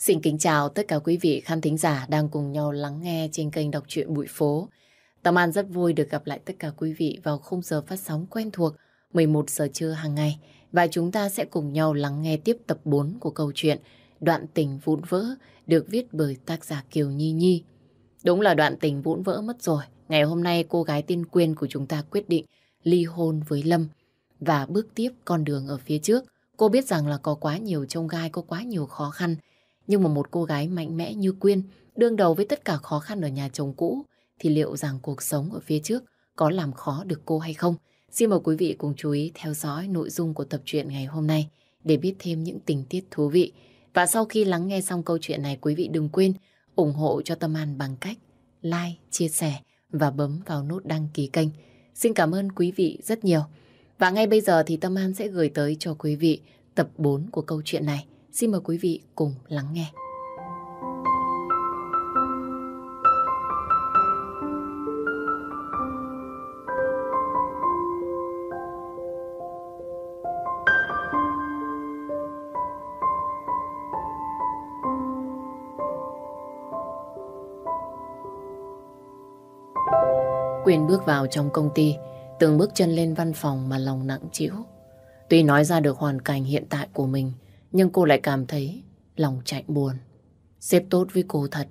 Xin kính chào tất cả quý vị khán thính giả đang cùng nhau lắng nghe trên kênh đọc truyện Bụi Phố. Tâm An rất vui được gặp lại tất cả quý vị vào khung giờ phát sóng quen thuộc 11 giờ trưa hàng ngày và chúng ta sẽ cùng nhau lắng nghe tiếp tập 4 của câu chuyện Đoạn tình vụn vỡ được viết bởi tác giả Kiều Nhi Nhi. Đúng là đoạn tình vụn vỡ mất rồi. Ngày hôm nay cô gái tiên Quyên của chúng ta quyết định ly hôn với Lâm và bước tiếp con đường ở phía trước. Cô biết rằng là có quá nhiều trông gai, có quá nhiều khó khăn. Nhưng mà một cô gái mạnh mẽ như Quyên đương đầu với tất cả khó khăn ở nhà chồng cũ thì liệu rằng cuộc sống ở phía trước có làm khó được cô hay không? Xin mời quý vị cùng chú ý theo dõi nội dung của tập truyện ngày hôm nay để biết thêm những tình tiết thú vị. Và sau khi lắng nghe xong câu chuyện này, quý vị đừng quên ủng hộ cho Tâm An bằng cách like, chia sẻ và bấm vào nút đăng ký kênh. Xin cảm ơn quý vị rất nhiều. Và ngay bây giờ thì Tâm An sẽ gửi tới cho quý vị tập 4 của câu chuyện này. Xin mời quý vị cùng lắng nghe. Quyền bước vào trong công ty, từng bước chân lên văn phòng mà lòng nặng chịu. Tuy nói ra được hoàn cảnh hiện tại của mình, nhưng cô lại cảm thấy lòng chạy buồn. Xếp tốt với cô thật,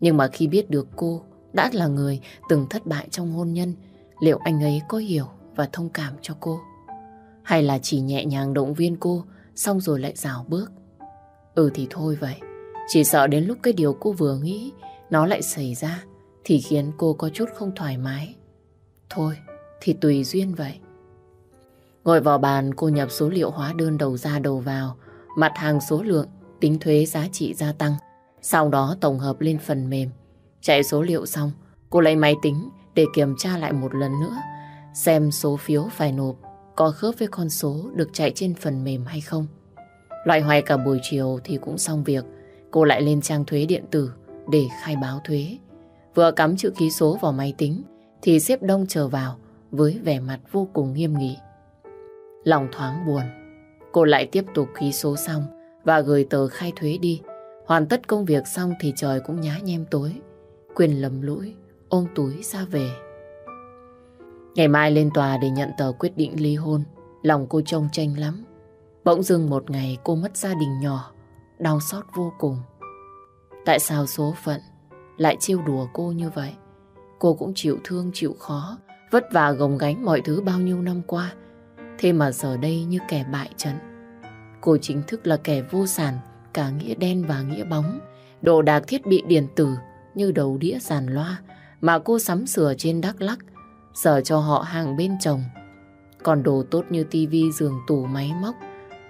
nhưng mà khi biết được cô đã là người từng thất bại trong hôn nhân, liệu anh ấy có hiểu và thông cảm cho cô? Hay là chỉ nhẹ nhàng động viên cô, xong rồi lại rào bước? Ừ thì thôi vậy, chỉ sợ đến lúc cái điều cô vừa nghĩ nó lại xảy ra thì khiến cô có chút không thoải mái. Thôi, thì tùy duyên vậy. Ngồi vào bàn cô nhập số liệu hóa đơn đầu ra đầu vào, mặt hàng số lượng, tính thuế giá trị gia tăng. Sau đó tổng hợp lên phần mềm. Chạy số liệu xong, cô lấy máy tính để kiểm tra lại một lần nữa, xem số phiếu phải nộp có khớp với con số được chạy trên phần mềm hay không. Loại hoài cả buổi chiều thì cũng xong việc, cô lại lên trang thuế điện tử để khai báo thuế. Vừa cắm chữ ký số vào máy tính thì xếp đông chờ vào với vẻ mặt vô cùng nghiêm nghị. Lòng thoáng buồn, cô lại tiếp tục ký số xong và gửi tờ khai thuế đi. Hoàn tất công việc xong thì trời cũng nhá nhem tối. Quyền lầm lũi, ôm túi ra về. Ngày mai lên tòa để nhận tờ quyết định ly hôn, lòng cô trông tranh lắm. Bỗng dưng một ngày cô mất gia đình nhỏ, đau xót vô cùng. Tại sao số phận lại trêu đùa cô như vậy? Cô cũng chịu thương chịu khó, vất vả gồng gánh mọi thứ bao nhiêu năm qua. Thế mà giờ đây như kẻ bại trận. Cô chính thức là kẻ vô sản, cả nghĩa đen và nghĩa bóng. Đồ đạc thiết bị điện tử như đầu đĩa giàn loa mà cô sắm sửa trên Đắk Lắc, giờ cho họ hàng bên chồng. Còn đồ tốt như tivi, giường, tủ, máy móc,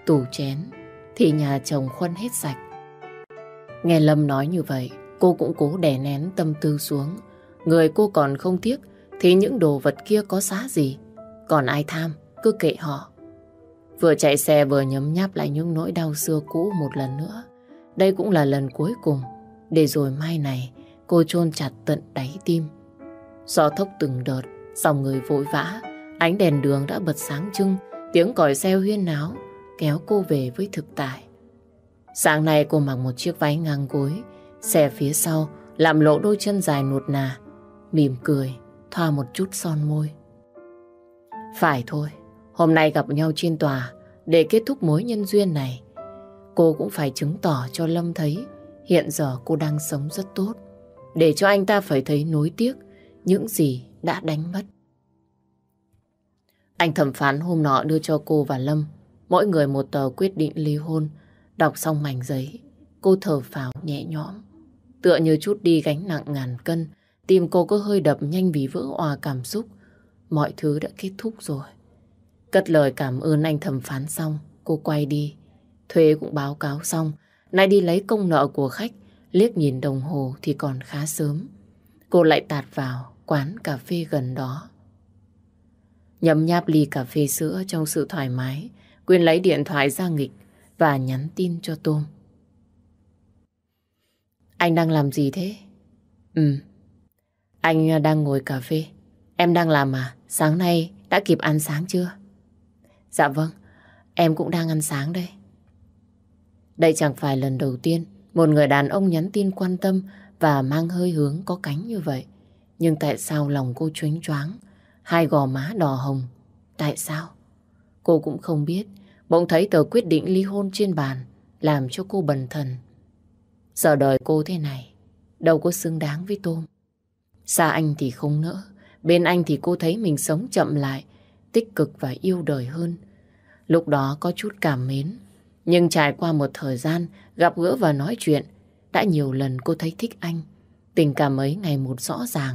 tủ chén thì nhà chồng khuân hết sạch. Nghe Lâm nói như vậy, cô cũng cố đè nén tâm tư xuống. Người cô còn không tiếc thì những đồ vật kia có giá gì. Còn ai tham, cứ kệ họ. Vừa chạy xe vừa nhấm nháp lại những nỗi đau xưa cũ một lần nữa. Đây cũng là lần cuối cùng. Để rồi mai này cô chôn chặt tận đáy tim. Gió thốc từng đợt, dòng người vội vã. Ánh đèn đường đã bật sáng trưng, tiếng còi xe huyên náo kéo cô về với thực tại. Sáng nay cô mặc một chiếc váy ngang gối, xe phía sau làm lộ đôi chân dài nuột nà, mỉm cười, thoa một chút son môi. Phải thôi, hôm nay gặp nhau trên tòa để kết thúc mối nhân duyên này. Cô cũng phải chứng tỏ cho Lâm thấy hiện giờ cô đang sống rất tốt, để cho anh ta phải thấy nối tiếc những gì đã đánh mất. Anh thẩm phán hôm nọ đưa cho cô và Lâm mỗi người một tờ quyết định ly hôn. Đọc xong mảnh giấy, cô thở phào nhẹ nhõm. Tựa như chút đi gánh nặng ngàn cân, Tim cô có hơi đập nhanh vì vỡ hòa cảm xúc. Mọi thứ đã kết thúc rồi. Cất lời cảm ơn anh thẩm phán xong, cô quay đi. Thuê cũng báo cáo xong, nay đi lấy công nợ của khách, liếc nhìn đồng hồ thì còn khá sớm. Cô lại tạt vào quán cà phê gần đó. Nhấm nháp ly cà phê sữa trong sự thoải mái, Quyên lấy điện thoại ra nghịch và nhắn tin cho Tôm. Anh đang làm gì thế? Ừ, anh đang ngồi cà phê. Em đang làm à? Sáng nay đã kịp ăn sáng chưa? Dạ vâng, em cũng đang ăn sáng đây. Đây chẳng phải lần đầu tiên Một người đàn ông nhắn tin quan tâm và mang hơi hướng có cánh như vậy. Nhưng tại sao lòng cô chuyến choáng, hai gò má đỏ hồng? Tại sao? Cô cũng không biết. Bỗng thấy tờ quyết định ly hôn trên bàn, làm cho cô bần thần. Giờ đời cô thế này, đâu có xứng đáng với Tôm. Xa anh thì không nỡ, bên anh thì cô thấy mình sống chậm lại, tích cực và yêu đời hơn. Lúc đó có chút cảm mến, nhưng trải qua một thời gian gặp gỡ và nói chuyện, đã nhiều lần cô thấy thích anh. Tình cảm ấy ngày một rõ ràng.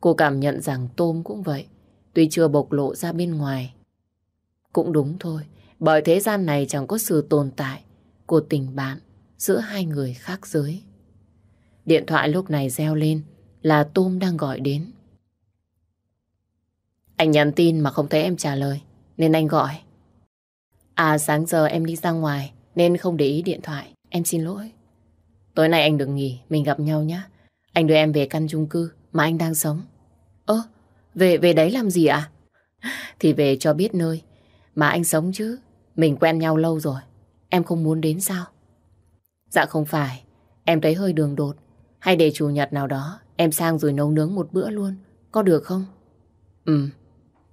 Cô cảm nhận rằng Tôm cũng vậy, tuy chưa bộc lộ ra bên ngoài. Cũng đúng thôi, bởi thế gian này chẳng có sự tồn tại của tình bạn giữa hai người khác giới. Điện thoại lúc này reo lên là Tôm đang gọi đến. Anh nhắn tin mà không thấy em trả lời, nên anh gọi. À sáng giờ em đi ra ngoài nên không để ý điện thoại, em xin lỗi. Tối nay anh đừng nghỉ, mình gặp nhau nhé. Anh đưa em về căn chung cư mà anh đang sống. Ơ, về về đấy làm gì ạ? Thì về cho biết nơi mà anh sống chứ. Mình quen nhau lâu rồi. Em không muốn đến sao? Dạ không phải. Em thấy hơi đường đột. Hay để chủ nhật nào đó em sang rồi nấu nướng một bữa luôn. Có được không? Ừ,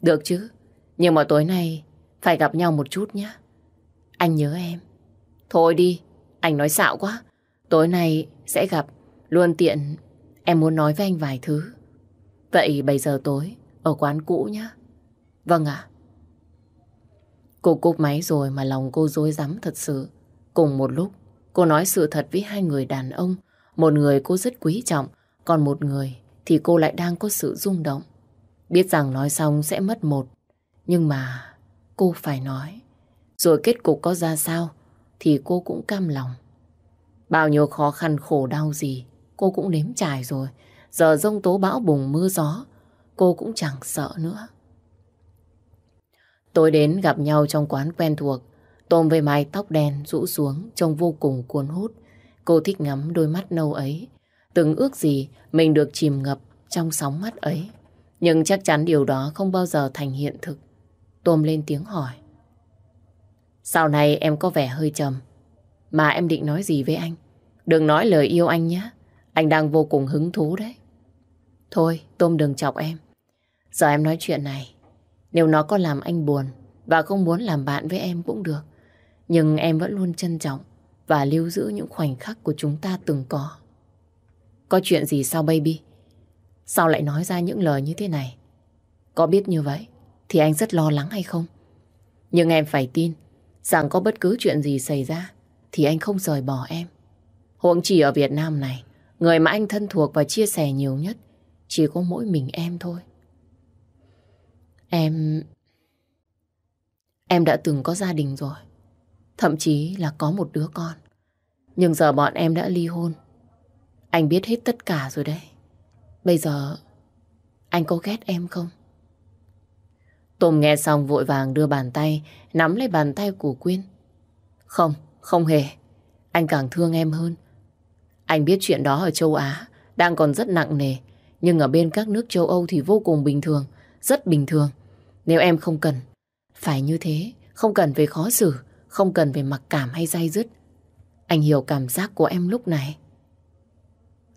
được chứ. Nhưng mà tối nay phải gặp nhau một chút nhé. Anh nhớ em. Thôi đi, anh nói xạo quá. Tối nay sẽ gặp. Luôn tiện, em muốn nói với anh vài thứ. Vậy bây giờ tối, ở quán cũ nhé. Vâng ạ. Cô cúp máy rồi mà lòng cô dối rắm thật sự. Cùng một lúc, cô nói sự thật với hai người đàn ông. Một người cô rất quý trọng, còn một người thì cô lại đang có sự rung động. Biết rằng nói xong sẽ mất một, nhưng mà cô phải nói. Rồi kết cục có ra sao thì cô cũng cam lòng. Bao nhiêu khó khăn khổ đau gì cô cũng nếm trải rồi. Giờ rông tố bão bùng mưa gió cô cũng chẳng sợ nữa. Tối đến gặp nhau trong quán quen thuộc. Tôm với mái tóc đen rũ xuống trông vô cùng cuốn hút. Cô thích ngắm đôi mắt nâu ấy. Từng ước gì mình được chìm ngập trong sóng mắt ấy. Nhưng chắc chắn điều đó không bao giờ thành hiện thực. Tôm lên tiếng hỏi. Sau này em có vẻ hơi trầm. Mà em định nói gì với anh? Đừng nói lời yêu anh nhé. Anh đang vô cùng hứng thú đấy. Thôi, Tôm đừng chọc em. Giờ em nói chuyện này. Nếu nó có làm anh buồn và không muốn làm bạn với em cũng được. Nhưng em vẫn luôn trân trọng và lưu giữ những khoảnh khắc của chúng ta từng có. Có chuyện gì sao baby? Sao lại nói ra những lời như thế này? Có biết như vậy thì anh rất lo lắng hay không? Nhưng em phải tin rằng có bất cứ chuyện gì xảy ra thì anh không rời bỏ em. Huống chỉ ở Việt Nam này, người mà anh thân thuộc và chia sẻ nhiều nhất chỉ có mỗi mình em thôi. Em... Em đã từng có gia đình rồi. Thậm chí là có một đứa con. Nhưng giờ bọn em đã ly hôn. Anh biết hết tất cả rồi đấy. Bây giờ anh có ghét em không? Tùng nghe xong vội vàng đưa bàn tay nắm lấy bàn tay của Quyên. Không, không hề. Anh càng thương em hơn. Anh biết chuyện đó ở châu Á đang còn rất nặng nề. Nhưng ở bên các nước châu Âu thì vô cùng bình thường, rất bình thường. Nếu em không cần, phải như thế, không cần về khó xử, không cần về mặc cảm hay dai dứt. Anh hiểu cảm giác của em lúc này.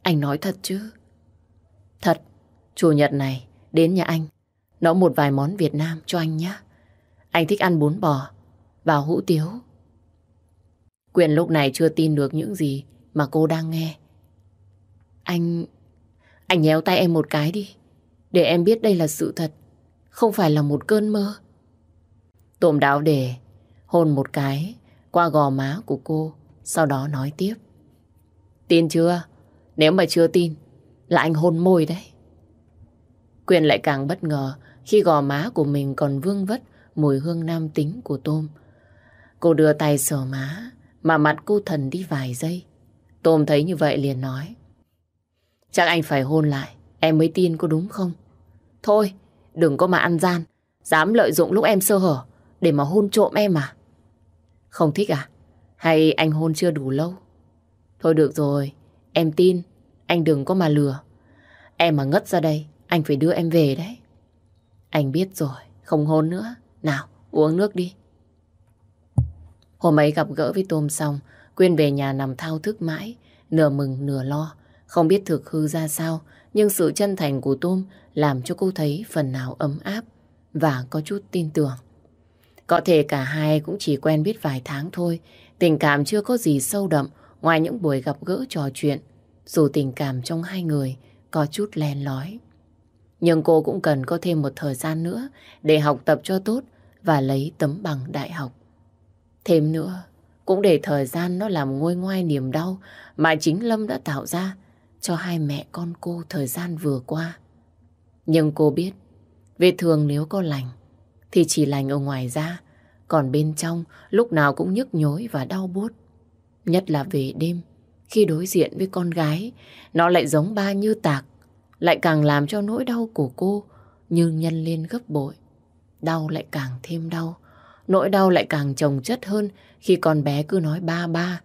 Anh nói thật chứ? Thật, chủ nhật này đến nhà anh, nấu một vài món Việt Nam cho anh nhé. Anh thích ăn bún bò và hũ tiếu. Quyền lúc này chưa tin được những gì mà cô đang nghe. Anh... Anh nhéo tay em một cái đi. Để em biết đây là sự thật. Không phải là một cơn mơ. Tôm đáo để hôn một cái qua gò má của cô. Sau đó nói tiếp. Tin chưa? Nếu mà chưa tin là anh hôn môi đấy. Quyền lại càng bất ngờ khi gò má của mình còn vương vất mùi hương nam tính của Tôm. Cô đưa tay sờ má mà mặt cô thần đi vài giây. Tôm thấy như vậy liền nói. Chắc anh phải hôn lại, em mới tin có đúng không? Thôi, đừng có mà ăn gian, dám lợi dụng lúc em sơ hở để mà hôn trộm em à? Không thích à? Hay anh hôn chưa đủ lâu? Thôi được rồi, em tin, anh đừng có mà lừa. Em mà ngất ra đây, anh phải đưa em về đấy. Anh biết rồi, không hôn nữa. Nào, uống nước đi. Hôm ấy gặp gỡ với Tôm xong, Quyên về nhà nằm thao thức mãi, nửa mừng nửa lo. Không biết thực hư ra sao, nhưng sự chân thành của Tôm làm cho cô thấy phần nào ấm áp và có chút tin tưởng. Có thể cả hai cũng chỉ quen biết vài tháng thôi, tình cảm chưa có gì sâu đậm ngoài những buổi gặp gỡ trò chuyện, dù tình cảm trong hai người có chút len lói. Nhưng cô cũng cần có thêm một thời gian nữa để học tập cho tốt và lấy tấm bằng đại học. Thêm nữa, cũng để thời gian nó làm ngôi ngoai niềm đau mà chính Lâm đã tạo ra cho hai mẹ con cô thời gian vừa qua. Nhưng cô biết, vết thương nếu có lành, thì chỉ lành ở ngoài da, còn bên trong lúc nào cũng nhức nhối và đau buốt. Nhất là về đêm, khi đối diện với con gái, nó lại giống ba như tạc, lại càng làm cho nỗi đau của cô như nhân lên gấp bội. Đau lại càng thêm đau, nỗi đau lại càng chồng chất hơn khi con bé cứ nói ba ba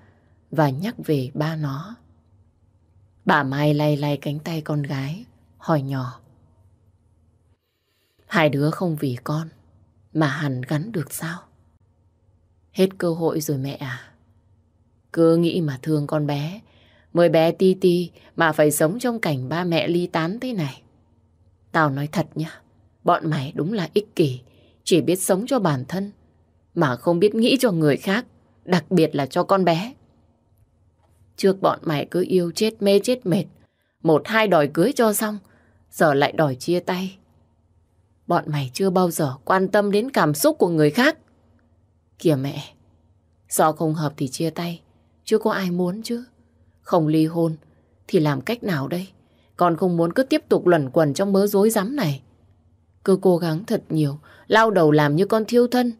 và nhắc về ba nó. Bà Mai lay lay cánh tay con gái, hỏi nhỏ. Hai đứa không vì con mà hẳn gắn được sao? Hết cơ hội rồi mẹ à. Cứ nghĩ mà thương con bé, mới bé ti ti mà phải sống trong cảnh ba mẹ ly tán thế này. Tao nói thật nhá, bọn mày đúng là ích kỷ, chỉ biết sống cho bản thân, mà không biết nghĩ cho người khác, đặc biệt là cho con bé. Trước bọn mày cứ yêu chết mê chết mệt, một hai đòi cưới cho xong, giờ lại đòi chia tay. Bọn mày chưa bao giờ quan tâm đến cảm xúc của người khác. Kìa mẹ, do không hợp thì chia tay, chưa có ai muốn chứ. Không ly hôn thì làm cách nào đây? còn không muốn cứ tiếp tục luẩn quẩn trong mớ rối rắm này. Cứ cố gắng thật nhiều, lao đầu làm như con thiêu thân.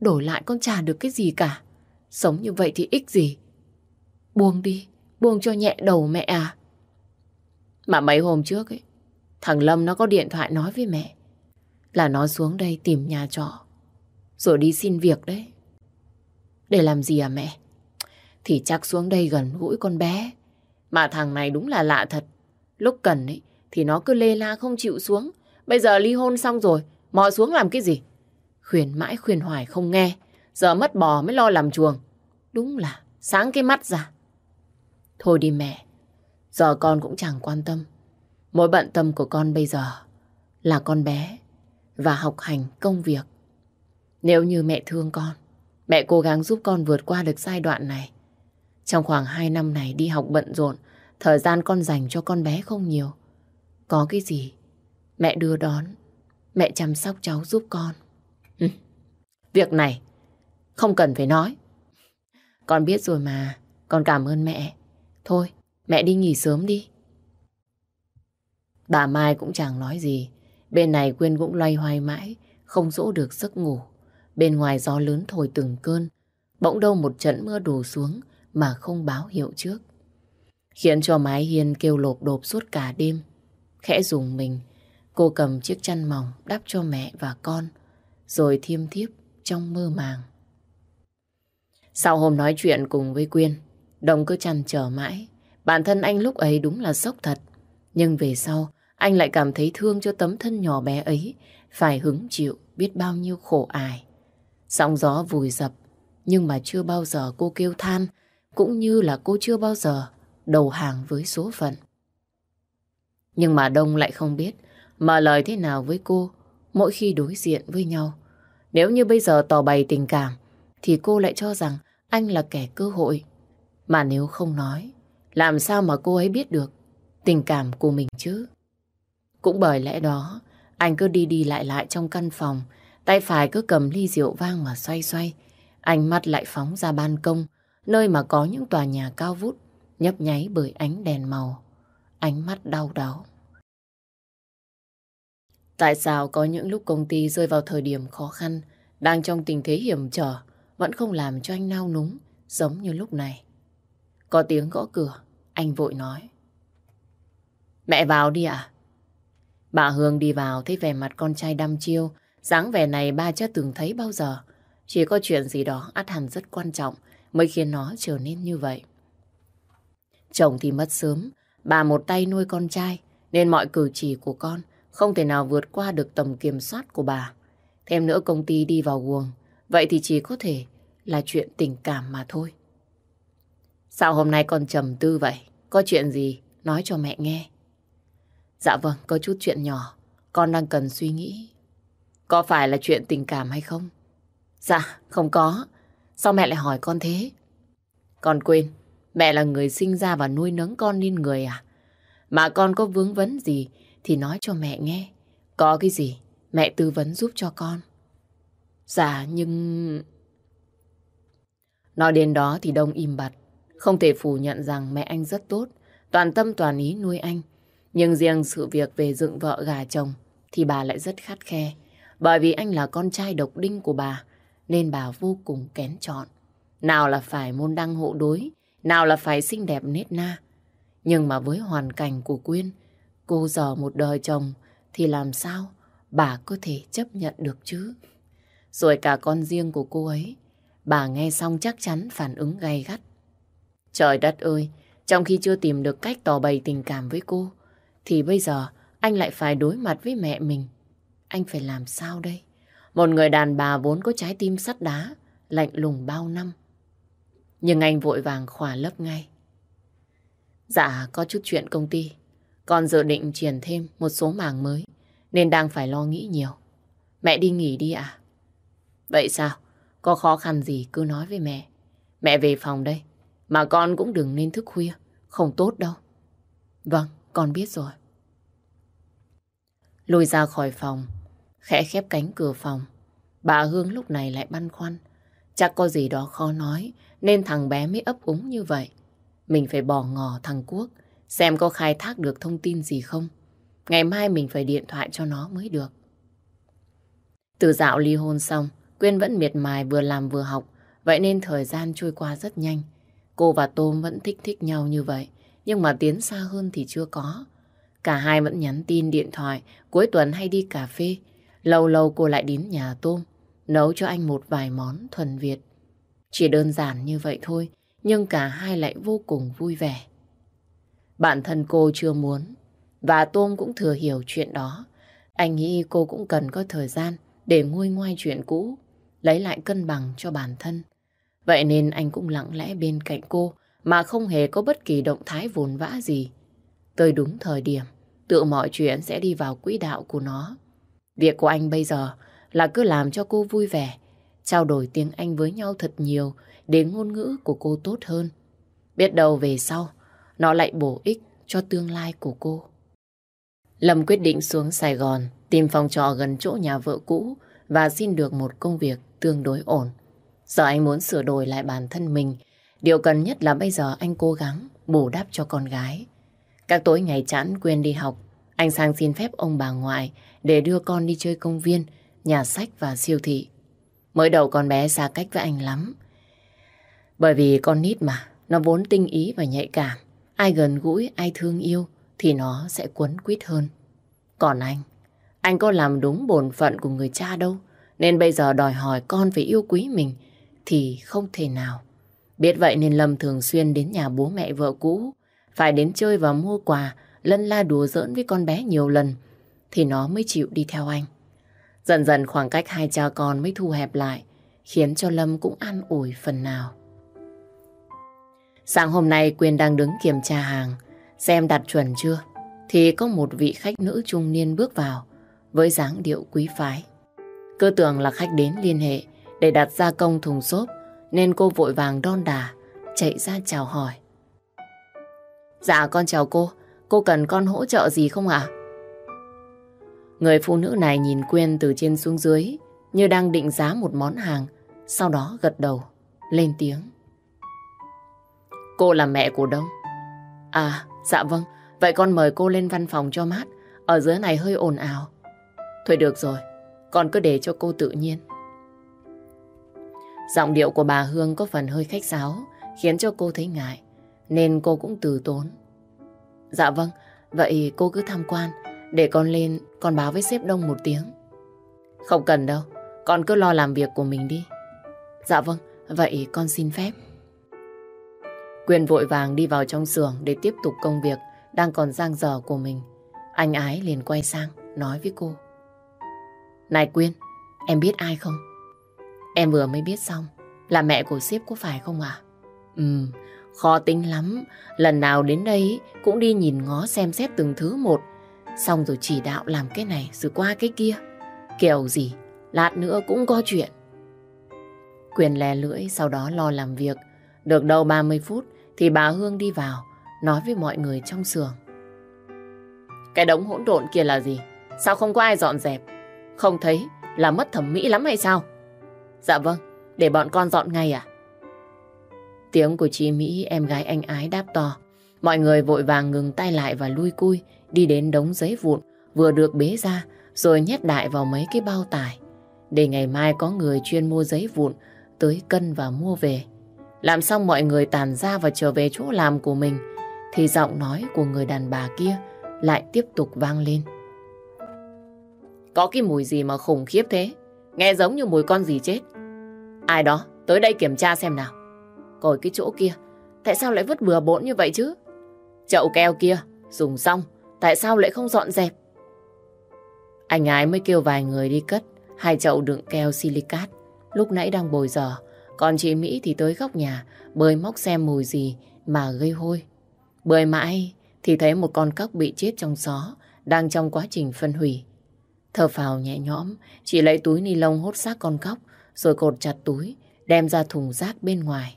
Đổi lại con chả được cái gì cả. Sống như vậy thì ích gì? Buông đi, buông cho nhẹ đầu mẹ à. Mà mấy hôm trước ấy, thằng Lâm nó có điện thoại nói với mẹ là nó xuống đây tìm nhà trọ rồi đi xin việc đấy. Để làm gì à mẹ? Thì chắc xuống đây gần gũi con bé. Mà thằng này đúng là lạ thật. Lúc cần ấy, thì nó cứ lê la không chịu xuống. Bây giờ ly hôn xong rồi, mò xuống làm cái gì? Khuyên mãi khuyên hoài không nghe. Giờ mất bò mới lo làm chuồng. Đúng là sáng cái mắt ra. Thôi đi mẹ, giờ con cũng chẳng quan tâm. Mối bận tâm của con bây giờ là con bé và học hành công việc. Nếu như mẹ thương con, mẹ cố gắng giúp con vượt qua được giai đoạn này. Trong khoảng 2 năm này đi học bận rộn, thời gian con dành cho con bé không nhiều. Có cái gì, mẹ đưa đón, mẹ chăm sóc cháu giúp con. Ừ, việc này, không cần phải nói. Con biết rồi mà, con cảm ơn mẹ. Thôi, mẹ đi nghỉ sớm đi. Bà Mai cũng chẳng nói gì. Bên này Quyên cũng loay hoay mãi, không dỗ được giấc ngủ. Bên ngoài gió lớn thổi từng cơn, bỗng đâu một trận mưa đổ xuống mà không báo hiệu trước. Khiến cho mái hiên kêu lộp đột suốt cả đêm. Khẽ dùng mình, cô cầm chiếc chăn mỏng đắp cho mẹ và con, rồi thiêm thiếp trong mơ màng. Sau hôm nói chuyện cùng với Quyên, Đồng cứ chăn trở mãi. Bản thân anh lúc ấy đúng là sốc thật. Nhưng về sau, anh lại cảm thấy thương cho tấm thân nhỏ bé ấy, phải hứng chịu biết bao nhiêu khổ ải. Sóng gió vùi dập, nhưng mà chưa bao giờ cô kêu than, cũng như là cô chưa bao giờ đầu hàng với số phận. Nhưng mà Đông lại không biết mở lời thế nào với cô mỗi khi đối diện với nhau. Nếu như bây giờ tỏ bày tình cảm, thì cô lại cho rằng anh là kẻ cơ hội. Mà nếu không nói, làm sao mà cô ấy biết được tình cảm của mình chứ? Cũng bởi lẽ đó, anh cứ đi đi lại lại trong căn phòng, tay phải cứ cầm ly rượu vang mà xoay xoay. Ánh mắt lại phóng ra ban công, nơi mà có những tòa nhà cao vút, nhấp nháy bởi ánh đèn màu. Ánh mắt đau đớn. Tại sao có những lúc công ty rơi vào thời điểm khó khăn, đang trong tình thế hiểm trở, vẫn không làm cho anh nao núng, giống như lúc này? Có tiếng gõ cửa, anh vội nói. Mẹ vào đi ạ. Bà Hương đi vào thấy vẻ mặt con trai đăm chiêu, dáng vẻ này ba chưa từng thấy bao giờ. Chỉ có chuyện gì đó át hẳn rất quan trọng mới khiến nó trở nên như vậy. Chồng thì mất sớm, bà một tay nuôi con trai, nên mọi cử chỉ của con không thể nào vượt qua được tầm kiểm soát của bà. Thêm nữa công ty đi vào guồng, vậy thì chỉ có thể là chuyện tình cảm mà thôi. Sao hôm nay con trầm tư vậy? Có chuyện gì? Nói cho mẹ nghe. Dạ vâng, có chút chuyện nhỏ. Con đang cần suy nghĩ. Có phải là chuyện tình cảm hay không? Dạ, không có. Sao mẹ lại hỏi con thế? Con quên, mẹ là người sinh ra và nuôi nấng con nên người à? Mà con có vướng vấn gì thì nói cho mẹ nghe. Có cái gì, mẹ tư vấn giúp cho con. Dạ, nhưng... Nói đến đó thì Đông im bặt. Không thể phủ nhận rằng mẹ anh rất tốt, toàn tâm toàn ý nuôi anh. Nhưng riêng sự việc về dựng vợ gà chồng thì bà lại rất khắt khe. Bởi vì anh là con trai độc đinh của bà, nên bà vô cùng kén chọn. Nào là phải môn đăng hộ đối, nào là phải xinh đẹp nết na. Nhưng mà với hoàn cảnh của Quyên, cô dò một đời chồng thì làm sao bà có thể chấp nhận được chứ? Rồi cả con riêng của cô ấy, bà nghe xong chắc chắn phản ứng gay gắt. Trời đất ơi, trong khi chưa tìm được cách tỏ bày tình cảm với cô, thì bây giờ anh lại phải đối mặt với mẹ mình. Anh phải làm sao đây? Một người đàn bà vốn có trái tim sắt đá, lạnh lùng bao năm. Nhưng anh vội vàng khỏa lấp ngay. Dạ, có chút chuyện công ty. Con dự định triển thêm một số mảng mới, nên đang phải lo nghĩ nhiều. Mẹ đi nghỉ đi ạ. Vậy sao? Có khó khăn gì cứ nói với mẹ. Mẹ về phòng đây. Mà con cũng đừng nên thức khuya. Không tốt đâu. Vâng, con biết rồi. Lùi ra khỏi phòng, khẽ khép cánh cửa phòng. Bà Hương lúc này lại băn khoăn. Chắc có gì đó khó nói, nên thằng bé mới ấp úng như vậy. Mình phải bỏ ngỏ thằng Quốc, xem có khai thác được thông tin gì không. Ngày mai mình phải điện thoại cho nó mới được. Từ dạo ly hôn xong, Quyên vẫn miệt mài vừa làm vừa học, vậy nên thời gian trôi qua rất nhanh. Cô và Tôm vẫn thích thích nhau như vậy, nhưng mà tiến xa hơn thì chưa có. Cả hai vẫn nhắn tin điện thoại, cuối tuần hay đi cà phê. Lâu lâu cô lại đến nhà Tôm, nấu cho anh một vài món thuần Việt. Chỉ đơn giản như vậy thôi, nhưng cả hai lại vô cùng vui vẻ. Bản thân cô chưa muốn, và Tôm cũng thừa hiểu chuyện đó. Anh nghĩ cô cũng cần có thời gian để nguôi ngoai chuyện cũ, lấy lại cân bằng cho bản thân. Vậy nên anh cũng lặng lẽ bên cạnh cô mà không hề có bất kỳ động thái vồn vã gì. Tới đúng thời điểm, tự mọi chuyện sẽ đi vào quỹ đạo của nó. Việc của anh bây giờ là cứ làm cho cô vui vẻ, trao đổi tiếng Anh với nhau thật nhiều để ngôn ngữ của cô tốt hơn. Biết đâu về sau, nó lại bổ ích cho tương lai của cô. Lâm quyết định xuống Sài Gòn, tìm phòng trọ gần chỗ nhà vợ cũ và xin được một công việc tương đối ổn. Giờ anh muốn sửa đổi lại bản thân mình. Điều cần nhất là bây giờ anh cố gắng bù đắp cho con gái. Các tối ngày chán quên đi học, anh sang xin phép ông bà ngoại để đưa con đi chơi công viên, nhà sách và siêu thị. Mới đầu con bé xa cách với anh lắm. Bởi vì con nít mà, nó vốn tinh ý và nhạy cảm. Ai gần gũi, ai thương yêu thì nó sẽ quấn quýt hơn. Còn anh, anh có làm đúng bổn phận của người cha đâu. Nên bây giờ đòi hỏi con phải yêu quý mình thì không thể nào. Biết vậy nên Lâm thường xuyên đến nhà bố mẹ vợ cũ, phải đến chơi và mua quà, lân la đùa giỡn với con bé nhiều lần, thì nó mới chịu đi theo anh. Dần dần khoảng cách hai cha con mới thu hẹp lại, khiến cho Lâm cũng an ủi phần nào. Sáng hôm nay Quyên đang đứng kiểm tra hàng, xem đặt chuẩn chưa, thì có một vị khách nữ trung niên bước vào với dáng điệu quý phái. cơ tưởng là khách đến liên hệ để đặt gia công thùng xốp nên cô vội vàng đon đà chạy ra chào hỏi. Dạ con chào cô, cô cần con hỗ trợ gì không ạ? Người phụ nữ này nhìn Quyên từ trên xuống dưới như đang định giá một món hàng, sau đó gật đầu, lên tiếng. Cô là mẹ của Đông. À, dạ vâng, vậy con mời cô lên văn phòng cho mát, ở dưới này hơi ồn ào. Thôi được rồi, con cứ để cho cô tự nhiên. Giọng điệu của bà Hương có phần hơi khách sáo, khiến cho cô thấy ngại, nên cô cũng từ tốn. Dạ vâng, vậy cô cứ tham quan, để con lên, con báo với sếp đông một tiếng. Không cần đâu, con cứ lo làm việc của mình đi. Dạ vâng, vậy con xin phép. Quyền vội vàng đi vào trong xưởng để tiếp tục công việc đang còn giang dở của mình. Anh ái liền quay sang, nói với cô. Này Quyên, em biết ai không? Em vừa mới biết xong là mẹ của sếp có phải không ạ? À? Ừ, Khó tính lắm, lần nào đến đây cũng đi nhìn ngó xem xét từng thứ một. Xong rồi chỉ đạo làm cái này rồi qua cái kia. Kiểu gì, lát nữa cũng có chuyện. Quyền lè lưỡi sau đó lo làm việc. Được đâu 30 phút thì bà Hương đi vào, nói với mọi người trong xưởng. Cái đống hỗn độn kia là gì? Sao không có ai dọn dẹp? Không thấy là mất thẩm mỹ lắm hay sao? Dạ vâng, để bọn con dọn ngay à? Tiếng của chị Mỹ, em gái anh ái đáp to. Mọi người vội vàng ngừng tay lại và lui cui, đi đến đống giấy vụn, vừa được bế ra, rồi nhét đại vào mấy cái bao tải. Để ngày mai có người chuyên mua giấy vụn, tới cân và mua về. Làm xong mọi người tàn ra và trở về chỗ làm của mình, thì giọng nói của người đàn bà kia lại tiếp tục vang lên. Có cái mùi gì mà khủng khiếp thế? Nghe giống như mùi con gì chết. Ai đó, tới đây kiểm tra xem nào. Coi cái chỗ kia, tại sao lại vứt bừa bộn như vậy chứ? Chậu keo kia, dùng xong, tại sao lại không dọn dẹp? Anh ái mới kêu vài người đi cất hai chậu đựng keo silicat. Lúc nãy đang bồi giờ, còn chị Mỹ thì tới góc nhà bơi móc xem mùi gì mà gây hôi. Bơi mãi thì thấy một con cóc bị chết trong gió, đang trong quá trình phân hủy. Thở phào nhẹ nhõm, chị lấy túi ni lông hốt xác con cóc, rồi cột chặt túi, đem ra thùng rác bên ngoài.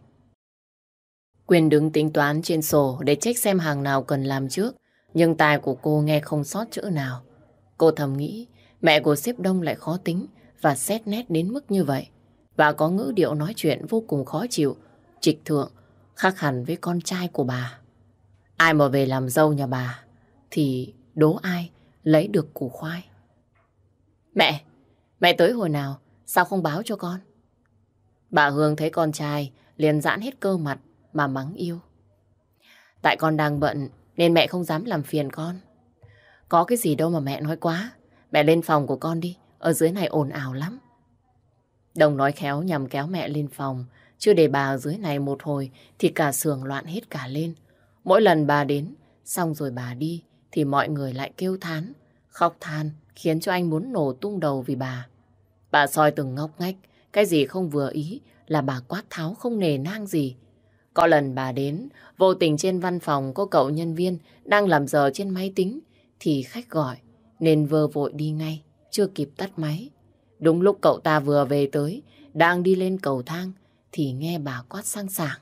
Quyền đứng tính toán trên sổ để check xem hàng nào cần làm trước, nhưng tài của cô nghe không sót chữ nào. Cô thầm nghĩ, mẹ của xếp đông lại khó tính và xét nét đến mức như vậy, và có ngữ điệu nói chuyện vô cùng khó chịu, trịch thượng, khác hẳn với con trai của bà. Ai mà về làm dâu nhà bà, thì đố ai lấy được củ khoai. Mẹ, mẹ tới hồi nào, sao không báo cho con? Bà Hương thấy con trai liền giãn hết cơ mặt mà mắng yêu. Tại con đang bận nên mẹ không dám làm phiền con. Có cái gì đâu mà mẹ nói quá. Mẹ lên phòng của con đi, ở dưới này ồn ào lắm. Đồng nói khéo nhằm kéo mẹ lên phòng, chưa để bà ở dưới này một hồi thì cả sườn loạn hết cả lên. Mỗi lần bà đến, xong rồi bà đi thì mọi người lại kêu thán, khóc than khiến cho anh muốn nổ tung đầu vì bà. Bà soi từng ngóc ngách, cái gì không vừa ý là bà quát tháo không nề nang gì. Có lần bà đến, vô tình trên văn phòng có cậu nhân viên đang làm giờ trên máy tính, thì khách gọi, nên vơ vội đi ngay, chưa kịp tắt máy. Đúng lúc cậu ta vừa về tới, đang đi lên cầu thang, thì nghe bà quát sang sảng.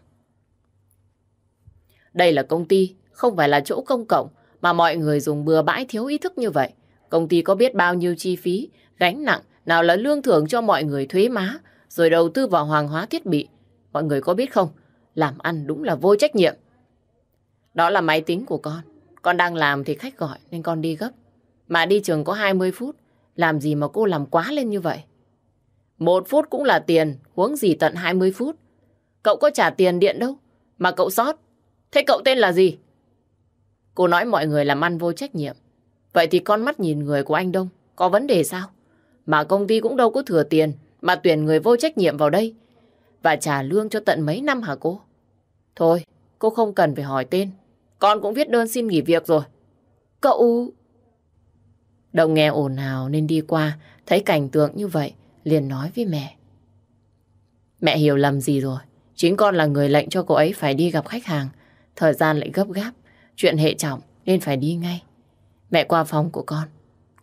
Đây là công ty, không phải là chỗ công cộng, mà mọi người dùng bừa bãi thiếu ý thức như vậy. Công ty có biết bao nhiêu chi phí, gánh nặng, nào là lương thưởng cho mọi người thuế má, rồi đầu tư vào hoàng hóa thiết bị. Mọi người có biết không? Làm ăn đúng là vô trách nhiệm. Đó là máy tính của con. Con đang làm thì khách gọi nên con đi gấp. Mà đi trường có 20 phút. Làm gì mà cô làm quá lên như vậy? Một phút cũng là tiền, huống gì tận 20 phút. Cậu có trả tiền điện đâu, mà cậu sót. Thế cậu tên là gì? Cô nói mọi người làm ăn vô trách nhiệm. Vậy thì con mắt nhìn người của anh Đông có vấn đề sao? Mà công ty cũng đâu có thừa tiền mà tuyển người vô trách nhiệm vào đây và trả lương cho tận mấy năm hả cô? Thôi, cô không cần phải hỏi tên. Con cũng viết đơn xin nghỉ việc rồi. Cậu... Đồng nghe ồn ào nên đi qua, thấy cảnh tượng như vậy, liền nói với mẹ. Mẹ hiểu lầm gì rồi. Chính con là người lệnh cho cô ấy phải đi gặp khách hàng. Thời gian lại gấp gáp, chuyện hệ trọng nên phải đi ngay. Mẹ qua phòng của con.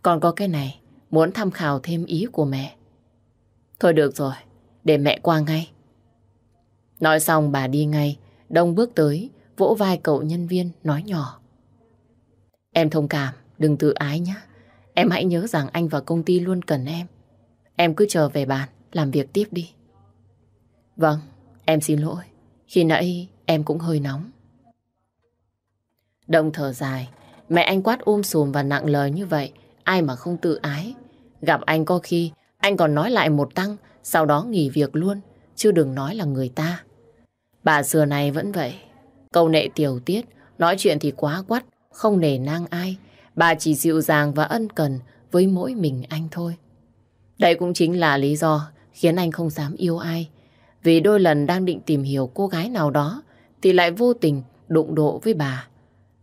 Con có cái này, muốn tham khảo thêm ý của mẹ. Thôi được rồi, để mẹ qua ngay. Nói xong bà đi ngay, Đông bước tới, vỗ vai cậu nhân viên, nói nhỏ. Em thông cảm, đừng tự ái nhé. Em hãy nhớ rằng anh và công ty luôn cần em. Em cứ chờ về bàn, làm việc tiếp đi. Vâng, em xin lỗi. Khi nãy em cũng hơi nóng. Đông thở dài, mẹ anh quát ôm um sùm và nặng lời như vậy, ai mà không tự ái. Gặp anh có khi, anh còn nói lại một tăng, sau đó nghỉ việc luôn, chứ đừng nói là người ta. Bà xưa này vẫn vậy. Câu nệ tiểu tiết, nói chuyện thì quá quắt, không nề nang ai. Bà chỉ dịu dàng và ân cần với mỗi mình anh thôi. Đây cũng chính là lý do khiến anh không dám yêu ai. Vì đôi lần đang định tìm hiểu cô gái nào đó thì lại vô tình đụng độ với bà.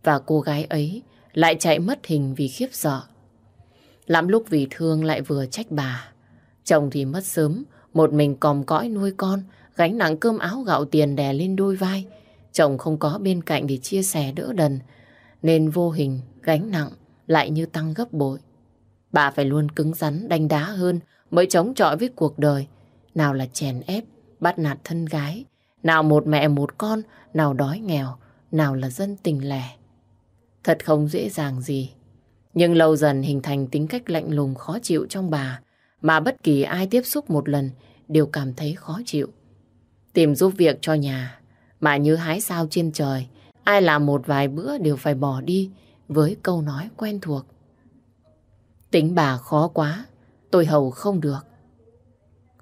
Và cô gái ấy lại chạy mất hình vì khiếp sợ. Lắm lúc vì thương lại vừa trách bà. Chồng thì mất sớm, một mình còm cõi nuôi con, gánh nặng cơm áo gạo tiền đè lên đôi vai. Chồng không có bên cạnh để chia sẻ đỡ đần, nên vô hình gánh nặng lại như tăng gấp bội. Bà phải luôn cứng rắn, đanh đá hơn mới chống chọi với cuộc đời. Nào là chèn ép, bắt nạt thân gái, nào một mẹ một con, nào đói nghèo, nào là dân tình lẻ. Thật không dễ dàng gì. Nhưng lâu dần hình thành tính cách lạnh lùng khó chịu trong bà, mà bất kỳ ai tiếp xúc một lần đều cảm thấy khó chịu. Tìm giúp việc cho nhà, mà như hái sao trên trời, ai làm một vài bữa đều phải bỏ đi với câu nói quen thuộc. Tính bà khó quá, tôi hầu không được.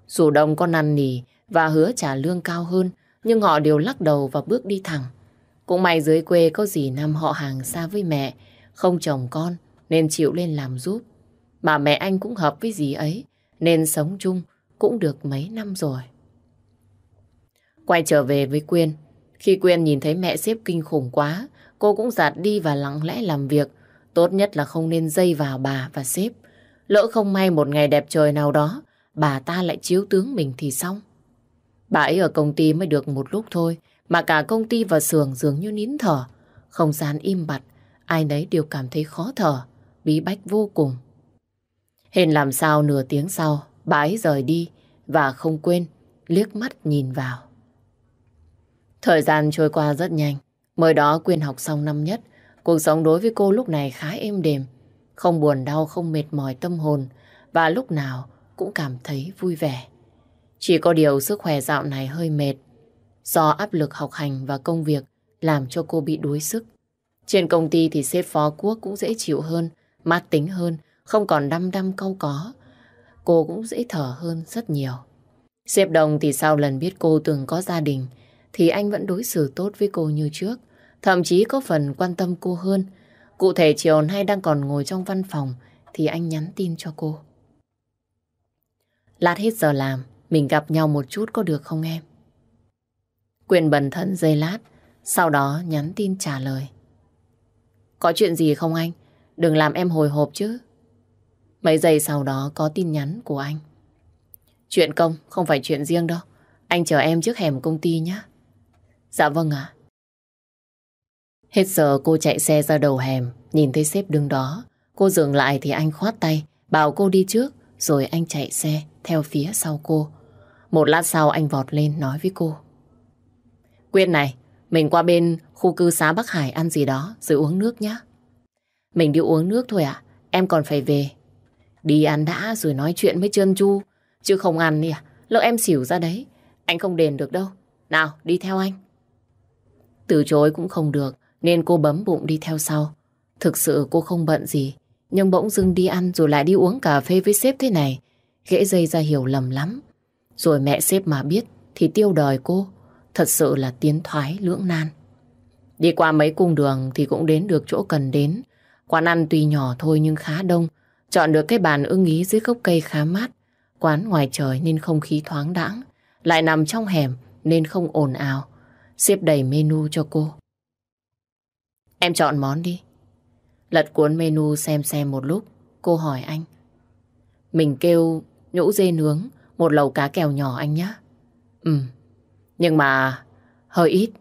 Dù đông có năn nỉ và hứa trả lương cao hơn, nhưng họ đều lắc đầu và bước đi thẳng. Cũng may dưới quê có gì năm họ hàng xa với mẹ, không chồng con nên chịu lên làm giúp. Mà mẹ anh cũng hợp với dì ấy nên sống chung cũng được mấy năm rồi. Quay trở về với Quyên, khi Quyên nhìn thấy mẹ xếp kinh khủng quá, cô cũng giạt đi và lặng lẽ làm việc. Tốt nhất là không nên dây vào bà và xếp. Lỡ không may một ngày đẹp trời nào đó, bà ta lại chiếu tướng mình thì xong. Bà ấy ở công ty mới được một lúc thôi, mà cả công ty và xưởng dường như nín thở. Không gian im bặt, ai nấy đều cảm thấy khó thở, bí bách vô cùng. Hên làm sao nửa tiếng sau, bà ấy rời đi và không quên liếc mắt nhìn vào. Thời gian trôi qua rất nhanh. Mới đó Quyên học xong năm nhất. Cuộc sống đối với cô lúc này khá êm đềm. Không buồn đau, không mệt mỏi tâm hồn. Và lúc nào cũng cảm thấy vui vẻ. Chỉ có điều sức khỏe dạo này hơi mệt. Do áp lực học hành và công việc làm cho cô bị đuối sức. Trên công ty thì sếp phó quốc cũng dễ chịu hơn, mát tính hơn, không còn đăm đăm câu có. Cô cũng dễ thở hơn rất nhiều. Sếp đồng thì sau lần biết cô từng có gia đình, thì anh vẫn đối xử tốt với cô như trước. Thậm chí có phần quan tâm cô hơn. Cụ thể chiều nay đang còn ngồi trong văn phòng thì anh nhắn tin cho cô. Lát hết giờ làm, mình gặp nhau một chút có được không em? Quyền bần thân dây lát, sau đó nhắn tin trả lời. Có chuyện gì không anh? Đừng làm em hồi hộp chứ. Mấy giây sau đó có tin nhắn của anh. Chuyện công, không phải chuyện riêng đâu. Anh chờ em trước hẻm công ty nhé. Dạ vâng ạ. Hết giờ cô chạy xe ra đầu hẻm, nhìn thấy sếp đứng đó. Cô dừng lại thì anh khoát tay, bảo cô đi trước, rồi anh chạy xe theo phía sau cô. Một lát sau anh vọt lên nói với cô. Quyên này, mình qua bên khu cư xá Bắc Hải ăn gì đó rồi uống nước nhé. Mình đi uống nước thôi ạ, em còn phải về. Đi ăn đã rồi nói chuyện mới trơn chu, chứ không ăn đi à, lỡ em xỉu ra đấy, anh không đền được đâu. Nào, đi theo anh. Từ chối cũng không được, nên cô bấm bụng đi theo sau. Thực sự cô không bận gì, nhưng bỗng dưng đi ăn rồi lại đi uống cà phê với sếp thế này. Ghẽ dây ra hiểu lầm lắm. Rồi mẹ sếp mà biết thì tiêu đời cô. Thật sự là tiến thoái lưỡng nan. Đi qua mấy cung đường thì cũng đến được chỗ cần đến. Quán ăn tuy nhỏ thôi nhưng khá đông. Chọn được cái bàn ưng ý dưới gốc cây khá mát. Quán ngoài trời nên không khí thoáng đãng. Lại nằm trong hẻm nên không ồn ào. Xếp đầy menu cho cô. Em chọn món đi. Lật cuốn menu xem xem một lúc. Cô hỏi anh. Mình kêu nhũ dê nướng, một lầu cá kèo nhỏ anh nhé. Ừ, nhưng mà hơi ít.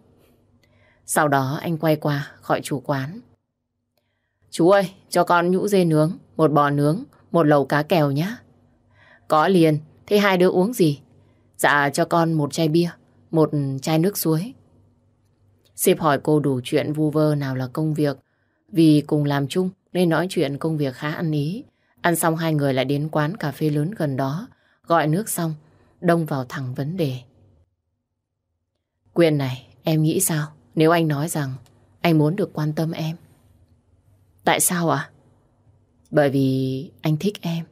Sau đó anh quay qua gọi chủ quán. Chú ơi, cho con nhũ dê nướng, một bò nướng, một lầu cá kèo nhé. Có liền, thế hai đứa uống gì? Dạ cho con một chai bia, một chai nước suối. Sếp hỏi cô đủ chuyện vu vơ nào là công việc. Vì cùng làm chung nên nói chuyện công việc khá ăn ý. Ăn xong hai người lại đến quán cà phê lớn gần đó. Gọi nước xong, đông vào thẳng vấn đề. Quyền này, em nghĩ sao nếu anh nói rằng anh muốn được quan tâm em? Tại sao ạ? Bởi vì anh thích em.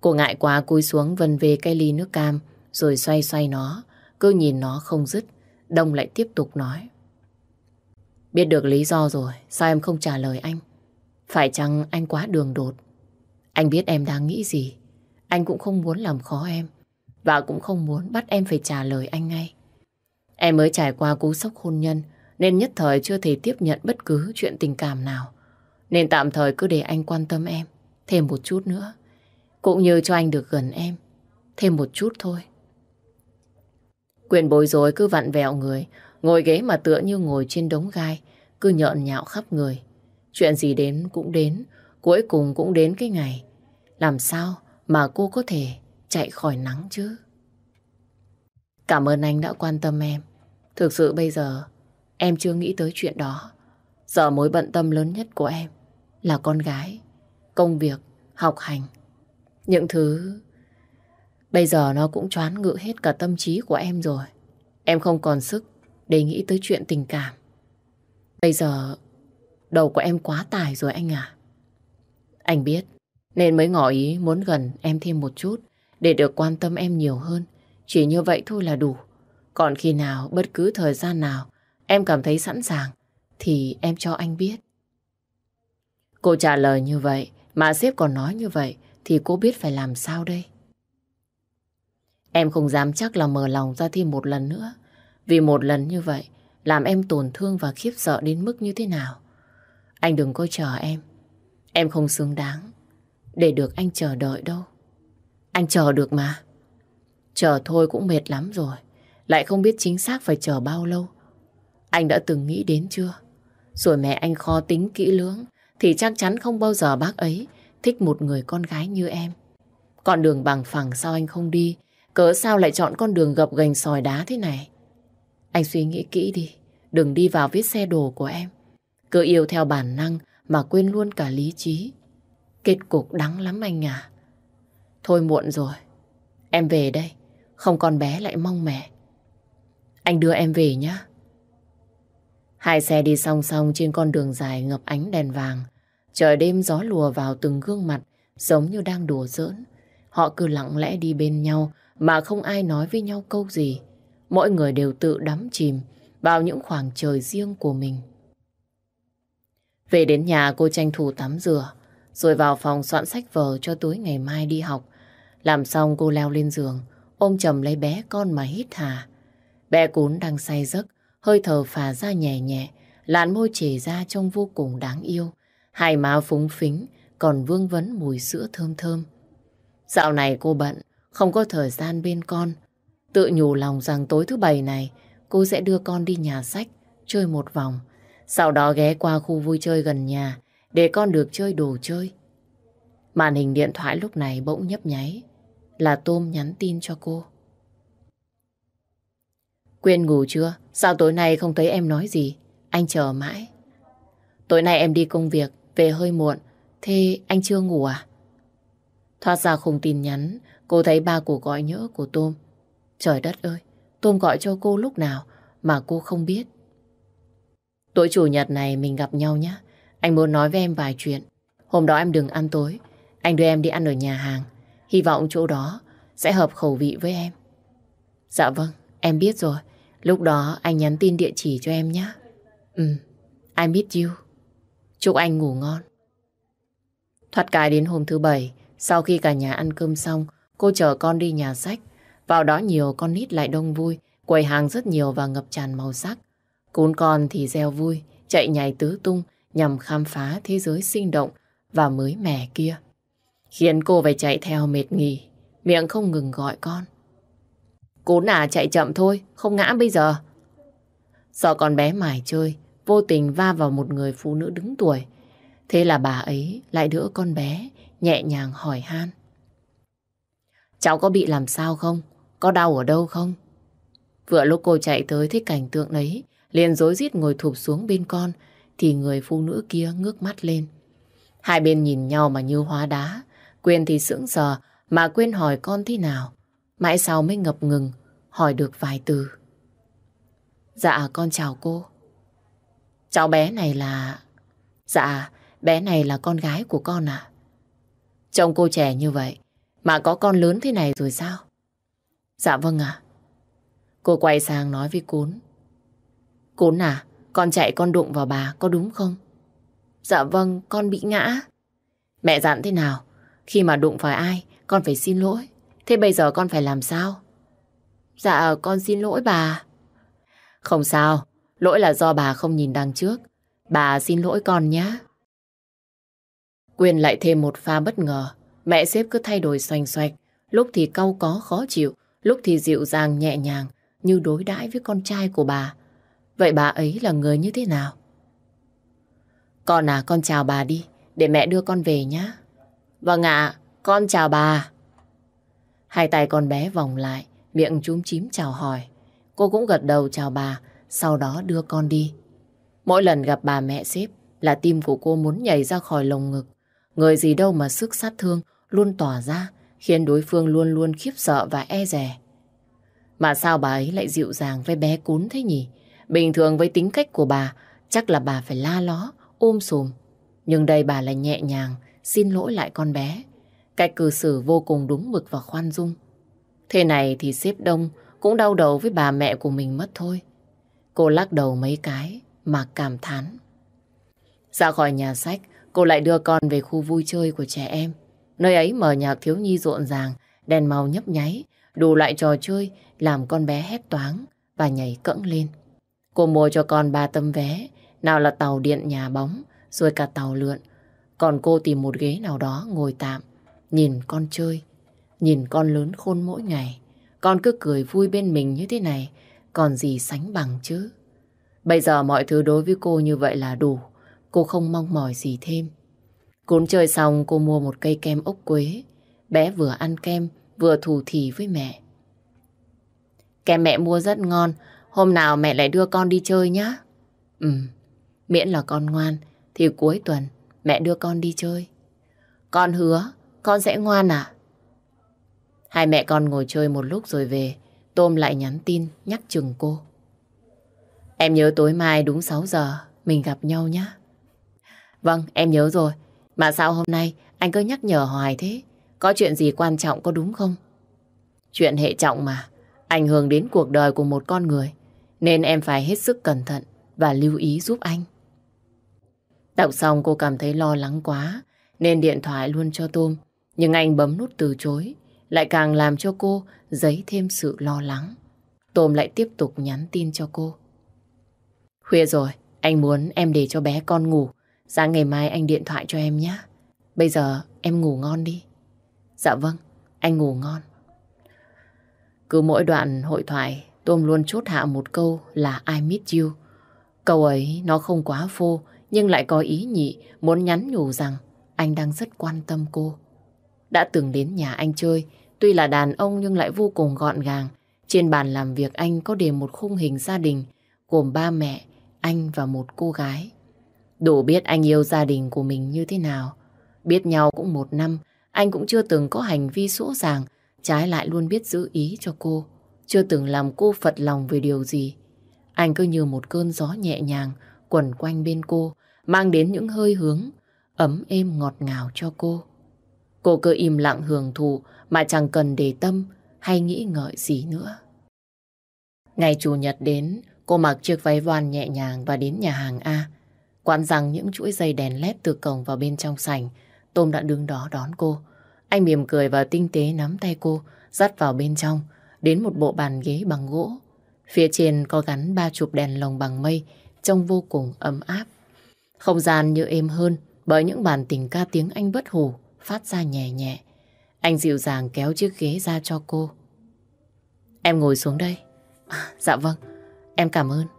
Cô ngại quá cúi xuống vần về cây ly nước cam rồi xoay xoay nó, cứ nhìn nó không dứt. Đông lại tiếp tục nói. Biết được lý do rồi, sao em không trả lời anh? Phải chăng anh quá đường đột? Anh biết em đang nghĩ gì. Anh cũng không muốn làm khó em. Và cũng không muốn bắt em phải trả lời anh ngay. Em mới trải qua cú sốc hôn nhân nên nhất thời chưa thể tiếp nhận bất cứ chuyện tình cảm nào. Nên tạm thời cứ để anh quan tâm em thêm một chút nữa. Cũng như cho anh được gần em thêm một chút thôi. Quyền bối rối cứ vặn vẹo người ngồi ghế mà tựa như ngồi trên đống gai, cứ nhợn nhạo khắp người. Chuyện gì đến cũng đến, cuối cùng cũng đến cái ngày. Làm sao mà cô có thể chạy khỏi nắng chứ? Cảm ơn anh đã quan tâm em. Thực sự bây giờ em chưa nghĩ tới chuyện đó. Giờ mối bận tâm lớn nhất của em là con gái, công việc, học hành. Những thứ bây giờ nó cũng choán ngự hết cả tâm trí của em rồi. Em không còn sức để nghĩ tới chuyện tình cảm. Bây giờ đầu của em quá tải rồi anh à. Anh biết nên mới ngỏ ý muốn gần em thêm một chút để được quan tâm em nhiều hơn. Chỉ như vậy thôi là đủ. Còn khi nào, bất cứ thời gian nào em cảm thấy sẵn sàng thì em cho anh biết. Cô trả lời như vậy mà sếp còn nói như vậy thì cô biết phải làm sao đây? Em không dám chắc là mở lòng ra thêm một lần nữa. Vì một lần như vậy, làm em tổn thương và khiếp sợ đến mức như thế nào. Anh đừng có chờ em. Em không xứng đáng để được anh chờ đợi đâu. Anh chờ được mà. Chờ thôi cũng mệt lắm rồi. Lại không biết chính xác phải chờ bao lâu. Anh đã từng nghĩ đến chưa? Rồi mẹ anh kho tính kỹ lưỡng, thì chắc chắn không bao giờ bác ấy thích một người con gái như em. Con đường bằng phẳng sao anh không đi? Cớ sao lại chọn con đường gập gành sỏi đá thế này? Anh suy nghĩ kỹ đi. Đừng đi vào vết xe đồ của em. Cứ yêu theo bản năng mà quên luôn cả lý trí. Kết cục đắng lắm anh à. Thôi muộn rồi. Em về đây. Không con bé lại mong mẹ. Anh đưa em về nhé. Hai xe đi song song trên con đường dài ngập ánh đèn vàng. Trời đêm gió lùa vào từng gương mặt, giống như đang đùa giỡn. Họ cứ lặng lẽ đi bên nhau mà không ai nói với nhau câu gì. Mỗi người đều tự đắm chìm vào những khoảng trời riêng của mình. Về đến nhà cô tranh thủ tắm rửa, rồi vào phòng soạn sách vở cho tối ngày mai đi học. Làm xong cô leo lên giường, ôm chầm lấy bé con mà hít hà. Bé cún đang say giấc, hơi thở phả ra nhẹ nhẹ, làn môi chảy ra trông vô cùng đáng yêu. Hai má phúng phính, còn vương vấn mùi sữa thơm thơm. Dạo này cô bận, không có thời gian bên con. Tự nhủ lòng rằng tối thứ bảy này, cô sẽ đưa con đi nhà sách, chơi một vòng. Sau đó ghé qua khu vui chơi gần nhà, để con được chơi đồ chơi. Màn hình điện thoại lúc này bỗng nhấp nháy, là Tôm nhắn tin cho cô. Quyên ngủ chưa? Sao tối nay không thấy em nói gì? Anh chờ mãi. Tối nay em đi công việc, về hơi muộn. Thế anh chưa ngủ à? Thoát ra khung tin nhắn, cô thấy ba cuộc gọi nhớ của Tôm. Trời đất ơi, Tôm gọi cho cô lúc nào mà cô không biết. Tối chủ nhật này mình gặp nhau nhé. Anh muốn nói với em vài chuyện. Hôm đó em đừng ăn tối. Anh đưa em đi ăn ở nhà hàng. Hy vọng chỗ đó sẽ hợp khẩu vị với em. Dạ vâng, em biết rồi. Lúc đó anh nhắn tin địa chỉ cho em nhé. Ừ, I miss you. Chúc anh ngủ ngon. Thoát cái đến hôm thứ bảy, sau khi cả nhà ăn cơm xong, cô chở con đi nhà sách. Vào đó nhiều con nít lại đông vui, quầy hàng rất nhiều và ngập tràn màu sắc. Cún con thì reo vui, chạy nhảy tứ tung nhằm khám phá thế giới sinh động và mới mẻ kia. Khiến cô phải chạy theo mệt nghỉ, miệng không ngừng gọi con. Cún à chạy chậm thôi, không ngã bây giờ. Sợ con bé mải chơi, vô tình va vào một người phụ nữ đứng tuổi. Thế là bà ấy lại đỡ con bé, nhẹ nhàng hỏi han. Cháu có bị làm sao không? Có đau ở đâu không? Vừa lúc cô chạy tới thấy cảnh tượng đấy liền rối rít ngồi thụp xuống bên con, thì người phụ nữ kia ngước mắt lên. Hai bên nhìn nhau mà như hóa đá, Quyên thì sững sờ mà quên hỏi con thế nào. Mãi sau mới ngập ngừng, hỏi được vài từ. Dạ, con chào cô. Cháu bé này là... Dạ, bé này là con gái của con à? Trông cô trẻ như vậy, mà có con lớn thế này rồi sao? Dạ vâng ạ. Cô quay sang nói với Cún. Cún à, con chạy con đụng vào bà, có đúng không? Dạ vâng, con bị ngã. Mẹ dặn thế nào? Khi mà đụng phải ai, con phải xin lỗi. Thế bây giờ con phải làm sao? Dạ, con xin lỗi bà. Không sao, lỗi là do bà không nhìn đằng trước. Bà xin lỗi con nhé. Quyên lại thêm một pha bất ngờ. Mẹ xếp cứ thay đổi xoành xoạch. Lúc thì cau có khó chịu, lúc thì dịu dàng nhẹ nhàng như đối đãi với con trai của bà. Vậy bà ấy là người như thế nào? Con à, con chào bà đi, để mẹ đưa con về nhé. Vâng ạ, con chào bà. Hai tay con bé vòng lại, miệng chúm chím chào hỏi. Cô cũng gật đầu chào bà, sau đó đưa con đi. Mỗi lần gặp bà mẹ xếp là tim của cô muốn nhảy ra khỏi lồng ngực. Người gì đâu mà sức sát thương luôn tỏa ra, khiến đối phương luôn luôn khiếp sợ và e rè. Mà sao bà ấy lại dịu dàng với bé cún thế nhỉ? Bình thường với tính cách của bà, chắc là bà phải la ló, ôm sùm. Nhưng đây bà lại nhẹ nhàng, xin lỗi lại con bé. Cách cư xử vô cùng đúng mực và khoan dung. Thế này thì xếp đông cũng đau đầu với bà mẹ của mình mất thôi. Cô lắc đầu mấy cái mà cảm thán. Ra khỏi nhà sách, cô lại đưa con về khu vui chơi của trẻ em. Nơi ấy mở nhạc thiếu nhi rộn ràng, đèn màu nhấp nháy, đủ loại trò chơi làm con bé hét toáng và nhảy cẫng lên. Cô mua cho con ba tấm vé, nào là tàu điện nhà bóng, rồi cả tàu lượn. Còn cô tìm một ghế nào đó ngồi tạm, nhìn con chơi, nhìn con lớn khôn mỗi ngày. Con cứ cười vui bên mình như thế này, còn gì sánh bằng chứ. Bây giờ mọi thứ đối với cô như vậy là đủ, cô không mong mỏi gì thêm. Cún chơi xong cô mua một cây kem ốc quế, bé vừa ăn kem vừa thủ thỉ với mẹ. Kem mẹ mua rất ngon, hôm nào mẹ lại đưa con đi chơi nhá. Ừ, miễn là con ngoan thì cuối tuần mẹ đưa con đi chơi. Con hứa, con sẽ ngoan à? Hai mẹ con ngồi chơi một lúc rồi về, Tôm lại nhắn tin nhắc chừng cô. Em nhớ tối mai đúng 6 giờ mình gặp nhau nhé. Vâng, em nhớ rồi. Mà sao hôm nay anh cứ nhắc nhở hoài thế? Có chuyện gì quan trọng có đúng không? Chuyện hệ trọng mà, ảnh hưởng đến cuộc đời của một con người. Nên em phải hết sức cẩn thận và lưu ý giúp anh. Đọc xong cô cảm thấy lo lắng quá, nên điện thoại luôn cho Tôm. Nhưng anh bấm nút từ chối, lại càng làm cho cô dấy thêm sự lo lắng. Tôm lại tiếp tục nhắn tin cho cô. Khuya rồi, anh muốn em để cho bé con ngủ. Sáng ngày mai anh điện thoại cho em nhé. Bây giờ em ngủ ngon đi. Dạ vâng, anh ngủ ngon. Cứ mỗi đoạn hội thoại, Tôm luôn chốt hạ một câu là I miss you. Câu ấy nó không quá phô, nhưng lại có ý nhị muốn nhắn nhủ rằng anh đang rất quan tâm cô. Đã từng đến nhà anh chơi, tuy là đàn ông nhưng lại vô cùng gọn gàng. Trên bàn làm việc anh có để một khung hình gia đình gồm ba mẹ, anh và một cô gái. Đủ biết anh yêu gia đình của mình như thế nào. Biết nhau cũng một năm, anh cũng chưa từng có hành vi sỗ sàng, trái lại luôn biết giữ ý cho cô. Chưa từng làm cô phật lòng về điều gì. Anh cứ như một cơn gió nhẹ nhàng quẩn quanh bên cô, mang đến những hơi hướng ấm êm ngọt ngào cho cô. Cô cứ im lặng hưởng thụ mà chẳng cần để tâm hay nghĩ ngợi gì nữa. Ngày Chủ nhật đến, cô mặc chiếc váy voan nhẹ nhàng và đến nhà hàng A. Quán rằng những chuỗi dây đèn led từ cổng vào bên trong sảnh, Tôm đã đứng đó đón cô. Anh mỉm cười và tinh tế nắm tay cô, dắt vào bên trong, đến một bộ bàn ghế bằng gỗ. Phía trên có gắn ba chụp đèn lồng bằng mây, trông vô cùng ấm áp. Không gian như êm hơn bởi những bản tình ca tiếng Anh bất hủ phát ra nhẹ nhẹ. Anh dịu dàng kéo chiếc ghế ra cho cô. Em ngồi xuống đây. À, dạ vâng, em cảm ơn.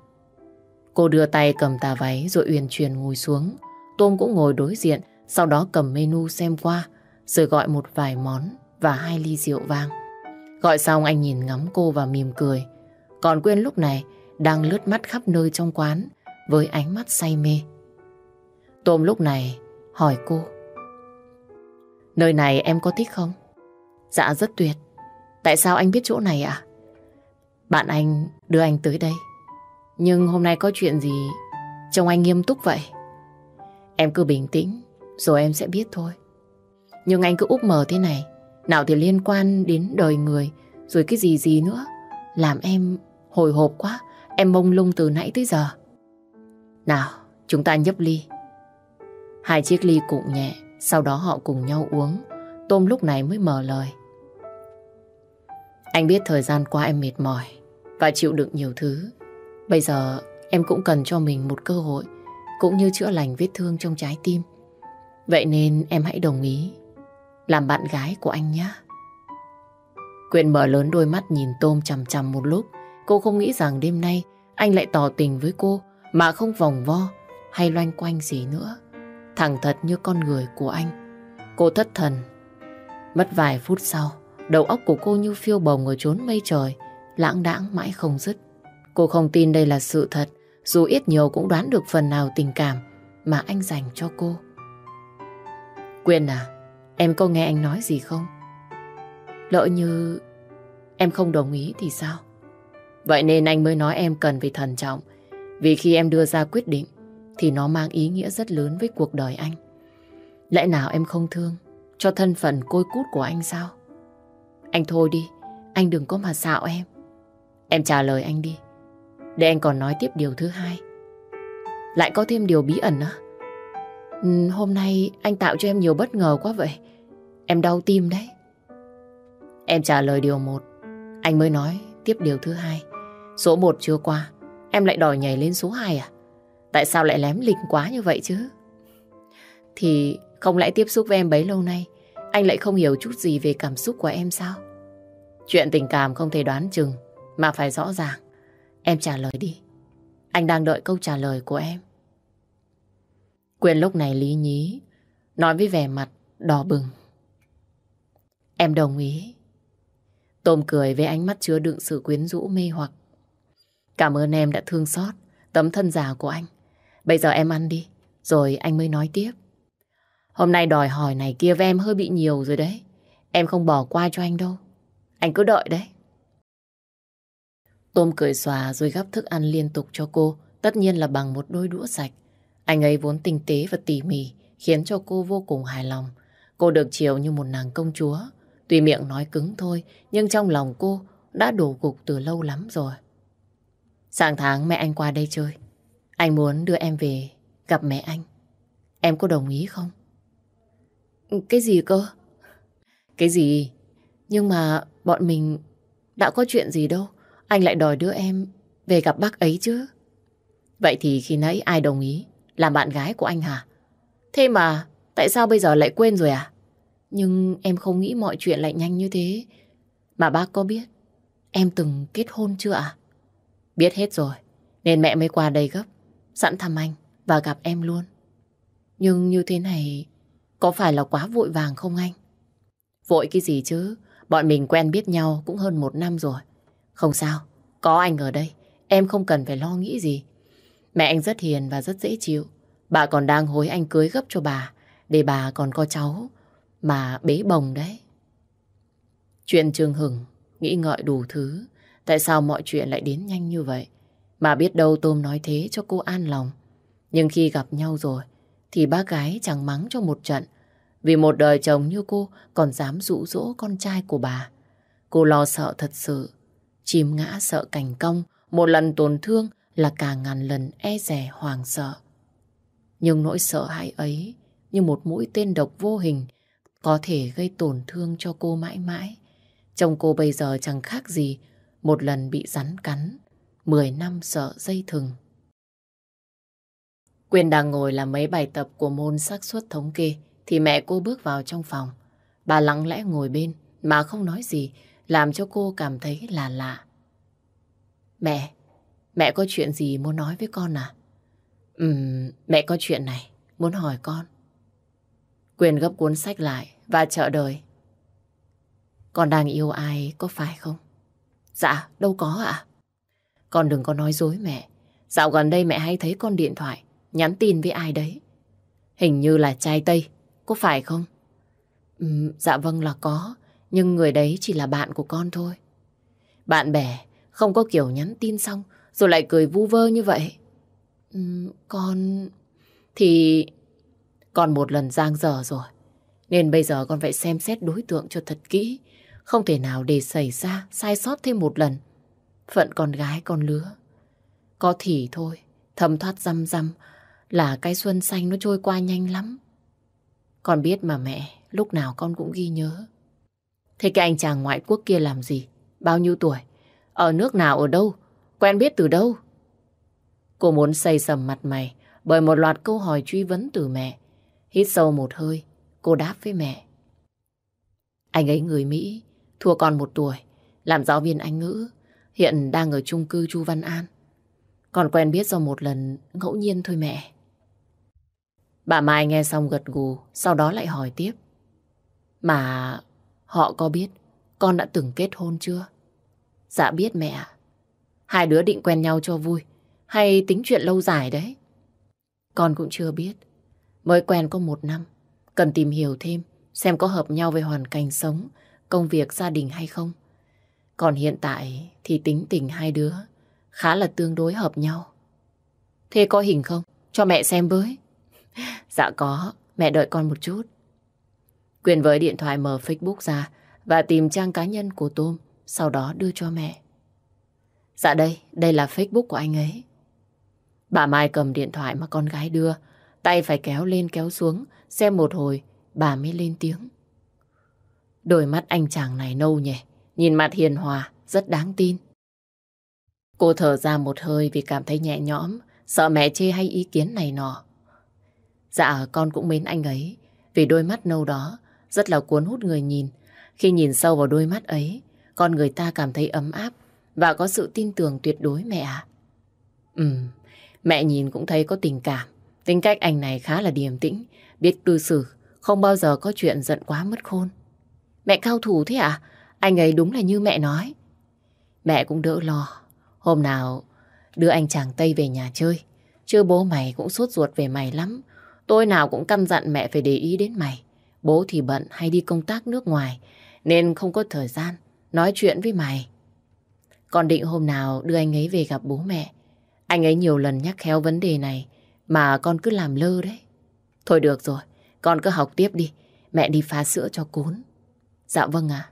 Cô đưa tay cầm tà váy rồi uyển chuyển ngồi xuống. Tôm cũng ngồi đối diện, sau đó cầm menu xem qua, rồi gọi một vài món và hai ly rượu vang. Gọi xong anh nhìn ngắm cô và mỉm cười. Còn quên lúc này đang lướt mắt khắp nơi trong quán với ánh mắt say mê. Tôm lúc này hỏi cô. Nơi này em có thích không? Dạ rất tuyệt. Tại sao anh biết chỗ này ạ? Bạn anh đưa anh tới đây. Nhưng hôm nay có chuyện gì trông anh nghiêm túc vậy? Em cứ bình tĩnh, rồi em sẽ biết thôi. Nhưng anh cứ úp mở thế này, nào thì liên quan đến đời người, rồi cái gì gì nữa, làm em hồi hộp quá, em mông lung từ nãy tới giờ. Nào, chúng ta nhấp ly. Hai chiếc ly cụng nhẹ, sau đó họ cùng nhau uống. Tôm lúc này mới mở lời. Anh biết thời gian qua em mệt mỏi và chịu đựng nhiều thứ. Bây giờ em cũng cần cho mình một cơ hội cũng như chữa lành vết thương trong trái tim. Vậy nên em hãy đồng ý làm bạn gái của anh nhé. Quyện mở lớn đôi mắt nhìn Tôm chằm chằm một lúc. Cô không nghĩ rằng đêm nay anh lại tỏ tình với cô mà không vòng vo hay loanh quanh gì nữa. Thẳng thật như con người của anh. Cô thất thần. Mất vài phút sau, đầu óc của cô như phiêu bồng ở chốn mây trời, lãng đãng mãi không dứt. Cô không tin đây là sự thật, dù ít nhiều cũng đoán được phần nào tình cảm mà anh dành cho cô. Quyên à, em có nghe anh nói gì không? Lỡ như em không đồng ý thì sao? Vậy nên anh mới nói em cần phải thận trọng. Vì khi em đưa ra quyết định thì nó mang ý nghĩa rất lớn với cuộc đời anh. Lẽ nào em không thương cho thân phận côi cút của anh sao? Anh thôi đi, anh đừng có mà xạo em. Em trả lời anh đi. Để anh còn nói tiếp điều thứ hai. Lại có thêm điều bí ẩn á. Ừ, hôm nay anh tạo cho em nhiều bất ngờ quá vậy. Em đau tim đấy. Em trả lời điều một. Anh mới nói tiếp điều thứ hai. Số một chưa qua. Em lại đòi nhảy lên số hai à? Tại sao lại lém lịch quá như vậy chứ? Thì không lẽ tiếp xúc với em bấy lâu nay anh lại không hiểu chút gì về cảm xúc của em sao? Chuyện tình cảm không thể đoán chừng mà phải rõ ràng. Em trả lời đi. Anh đang đợi câu trả lời của em. Quyền lúc này lý nhí, nói với vẻ mặt đỏ bừng. Em đồng ý. Tôm cười với ánh mắt chứa đựng sự quyến rũ mê hoặc. Cảm ơn em đã thương xót tấm thân già của anh. Bây giờ em ăn đi, rồi anh mới nói tiếp. Hôm nay đòi hỏi này kia với em hơi bị nhiều rồi đấy. Em không bỏ qua cho anh đâu. Anh cứ đợi đấy. Tôm cười xòa rồi gắp thức ăn liên tục cho cô, tất nhiên là bằng một đôi đũa sạch. Anh ấy vốn tinh tế và tỉ mỉ, khiến cho cô vô cùng hài lòng. Cô được chiều như một nàng công chúa. Tuy miệng nói cứng thôi, nhưng trong lòng cô đã đổ gục từ lâu lắm rồi. Sáng tháng mẹ anh qua đây chơi. Anh muốn đưa em về gặp mẹ anh. Em có đồng ý không? Cái gì cơ? Cái gì? Nhưng mà bọn mình đã có chuyện gì đâu. Anh lại đòi đưa em về gặp bác ấy chứ. Vậy thì khi nãy ai đồng ý làm bạn gái của anh hả? Thế mà tại sao bây giờ lại quên rồi à? Nhưng em không nghĩ mọi chuyện lại nhanh như thế. Mà bác có biết em từng kết hôn chưa ạ? Biết hết rồi, nên mẹ mới qua đây gấp, sẵn thăm anh và gặp em luôn. Nhưng như thế này có phải là quá vội vàng không anh? Vội cái gì chứ, bọn mình quen biết nhau cũng hơn một năm rồi. Không sao, có anh ở đây, em không cần phải lo nghĩ gì. Mẹ anh rất hiền và rất dễ chịu. Bà còn đang hối anh cưới gấp cho bà, để bà còn có cháu mà bế bồng đấy. Chuyện Trương Hưng nghĩ ngợi đủ thứ, tại sao mọi chuyện lại đến nhanh như vậy? Mà biết đâu Tôm nói thế cho cô an lòng. Nhưng khi gặp nhau rồi, thì bác gái chẳng mắng cho một trận. Vì một đời chồng như cô còn dám dụ dỗ con trai của bà. Cô lo sợ thật sự. Chìm ngã sợ cảnh công, một lần tổn thương là cả ngàn lần e rè hoàng sợ. Nhưng nỗi sợ hãi ấy như một mũi tên độc vô hình có thể gây tổn thương cho cô mãi mãi. Chồng cô bây giờ chẳng khác gì một lần bị rắn cắn, mười năm sợ dây thừng. Quyên đang ngồi làm mấy bài tập của môn xác suất thống kê thì mẹ cô bước vào trong phòng. Bà lặng lẽ ngồi bên mà không nói gì làm cho cô cảm thấy là lạ. Mẹ, mẹ có chuyện gì muốn nói với con à? Ừm, mẹ có chuyện này, muốn hỏi con. Quyền gấp cuốn sách lại và chờ đời. Con đang yêu ai có phải không? Dạ, đâu có ạ. Con đừng có nói dối mẹ. Dạo gần đây mẹ hay thấy con điện thoại, nhắn tin với ai đấy. Hình như là trai Tây, có phải không? Ừ, dạ vâng là có, nhưng người đấy chỉ là bạn của con thôi. Bạn bè, không có kiểu nhắn tin xong, rồi lại cười vu vơ như vậy. Ừ, con... Thì... Còn một lần giang dở rồi. Nên bây giờ con phải xem xét đối tượng cho thật kỹ. Không thể nào để xảy ra sai sót thêm một lần. Phận con gái con lứa. Có thì thôi, thầm thoát răm răm là cái xuân xanh nó trôi qua nhanh lắm. Con biết mà mẹ, lúc nào con cũng ghi nhớ. Thế cái anh chàng ngoại quốc kia làm gì? Bao nhiêu tuổi? Ở nước nào ở đâu? Quen biết từ đâu? Cô muốn xây sầm mặt mày bởi một loạt câu hỏi truy vấn từ mẹ. Hít sâu một hơi, cô đáp với mẹ. Anh ấy người Mỹ, thua còn một tuổi, làm giáo viên Anh ngữ, hiện đang ở chung cư Chu Văn An. còn quen biết do một lần ngẫu nhiên thôi mẹ. Bà Mai nghe xong gật gù, sau đó lại hỏi tiếp. Mà họ có biết con đã từng kết hôn chưa? Dạ biết mẹ ạ. Hai đứa định quen nhau cho vui, hay tính chuyện lâu dài đấy? Con cũng chưa biết. Mới quen có một năm, cần tìm hiểu thêm, xem có hợp nhau về hoàn cảnh sống, công việc, gia đình hay không. Còn hiện tại thì tính tình hai đứa khá là tương đối hợp nhau. Thế có hình không? Cho mẹ xem với. Dạ có, mẹ đợi con một chút. Quyền với điện thoại mở Facebook ra và tìm trang cá nhân của Tôm, sau đó đưa cho mẹ. Dạ đây, đây là Facebook của anh ấy. Bà Mai cầm điện thoại mà con gái đưa, tay phải kéo lên kéo xuống, xem một hồi, bà mới lên tiếng. Đôi mắt anh chàng này nâu nhỉ, nhìn mặt hiền hòa, rất đáng tin. Cô thở ra một hơi vì cảm thấy nhẹ nhõm, sợ mẹ chê hay ý kiến này nọ. Dạ, con cũng mến anh ấy, vì đôi mắt nâu đó rất là cuốn hút người nhìn. Khi nhìn sâu vào đôi mắt ấy, con người ta cảm thấy ấm áp và có sự tin tưởng tuyệt đối mẹ ạ. Ừ, mẹ nhìn cũng thấy có tình cảm. Tính cách anh này khá là điềm tĩnh, biết cư xử, không bao giờ có chuyện giận quá mất khôn. Mẹ cao thủ thế à? Anh ấy đúng là như mẹ nói. Mẹ cũng đỡ lo. Hôm nào đưa anh chàng Tây về nhà chơi. Chứ bố mày cũng sốt ruột về mày lắm. Tôi nào cũng căn dặn mẹ phải để ý đến mày. Bố thì bận hay đi công tác nước ngoài nên không có thời gian nói chuyện với mày. Còn định hôm nào đưa anh ấy về gặp bố mẹ. Anh ấy nhiều lần nhắc khéo vấn đề này mà con cứ làm lơ đấy. Thôi được rồi, con cứ học tiếp đi. Mẹ đi pha sữa cho cún. Dạ vâng ạ.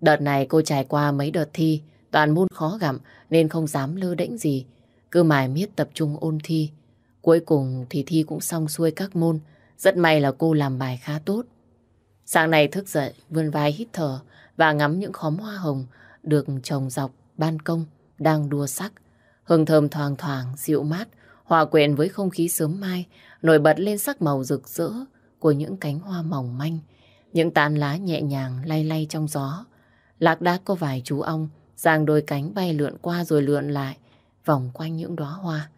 Đợt này cô trải qua mấy đợt thi, toàn môn khó gặm nên không dám lơ đễnh gì. Cứ mải miết tập trung ôn thi. Cuối cùng thì thi cũng xong xuôi các môn. Rất may là cô làm bài khá tốt. Sáng nay thức dậy, vươn vai hít thở và ngắm những khóm hoa hồng được trồng dọc ban công đang đua sắc. Hương thơm thoang thoảng, dịu mát, hòa quyện với không khí sớm mai, nổi bật lên sắc màu rực rỡ của những cánh hoa mỏng manh, những tán lá nhẹ nhàng lay lay trong gió. Lạc đác có vài chú ong, giang đôi cánh bay lượn qua rồi lượn lại, vòng quanh những đóa hoa.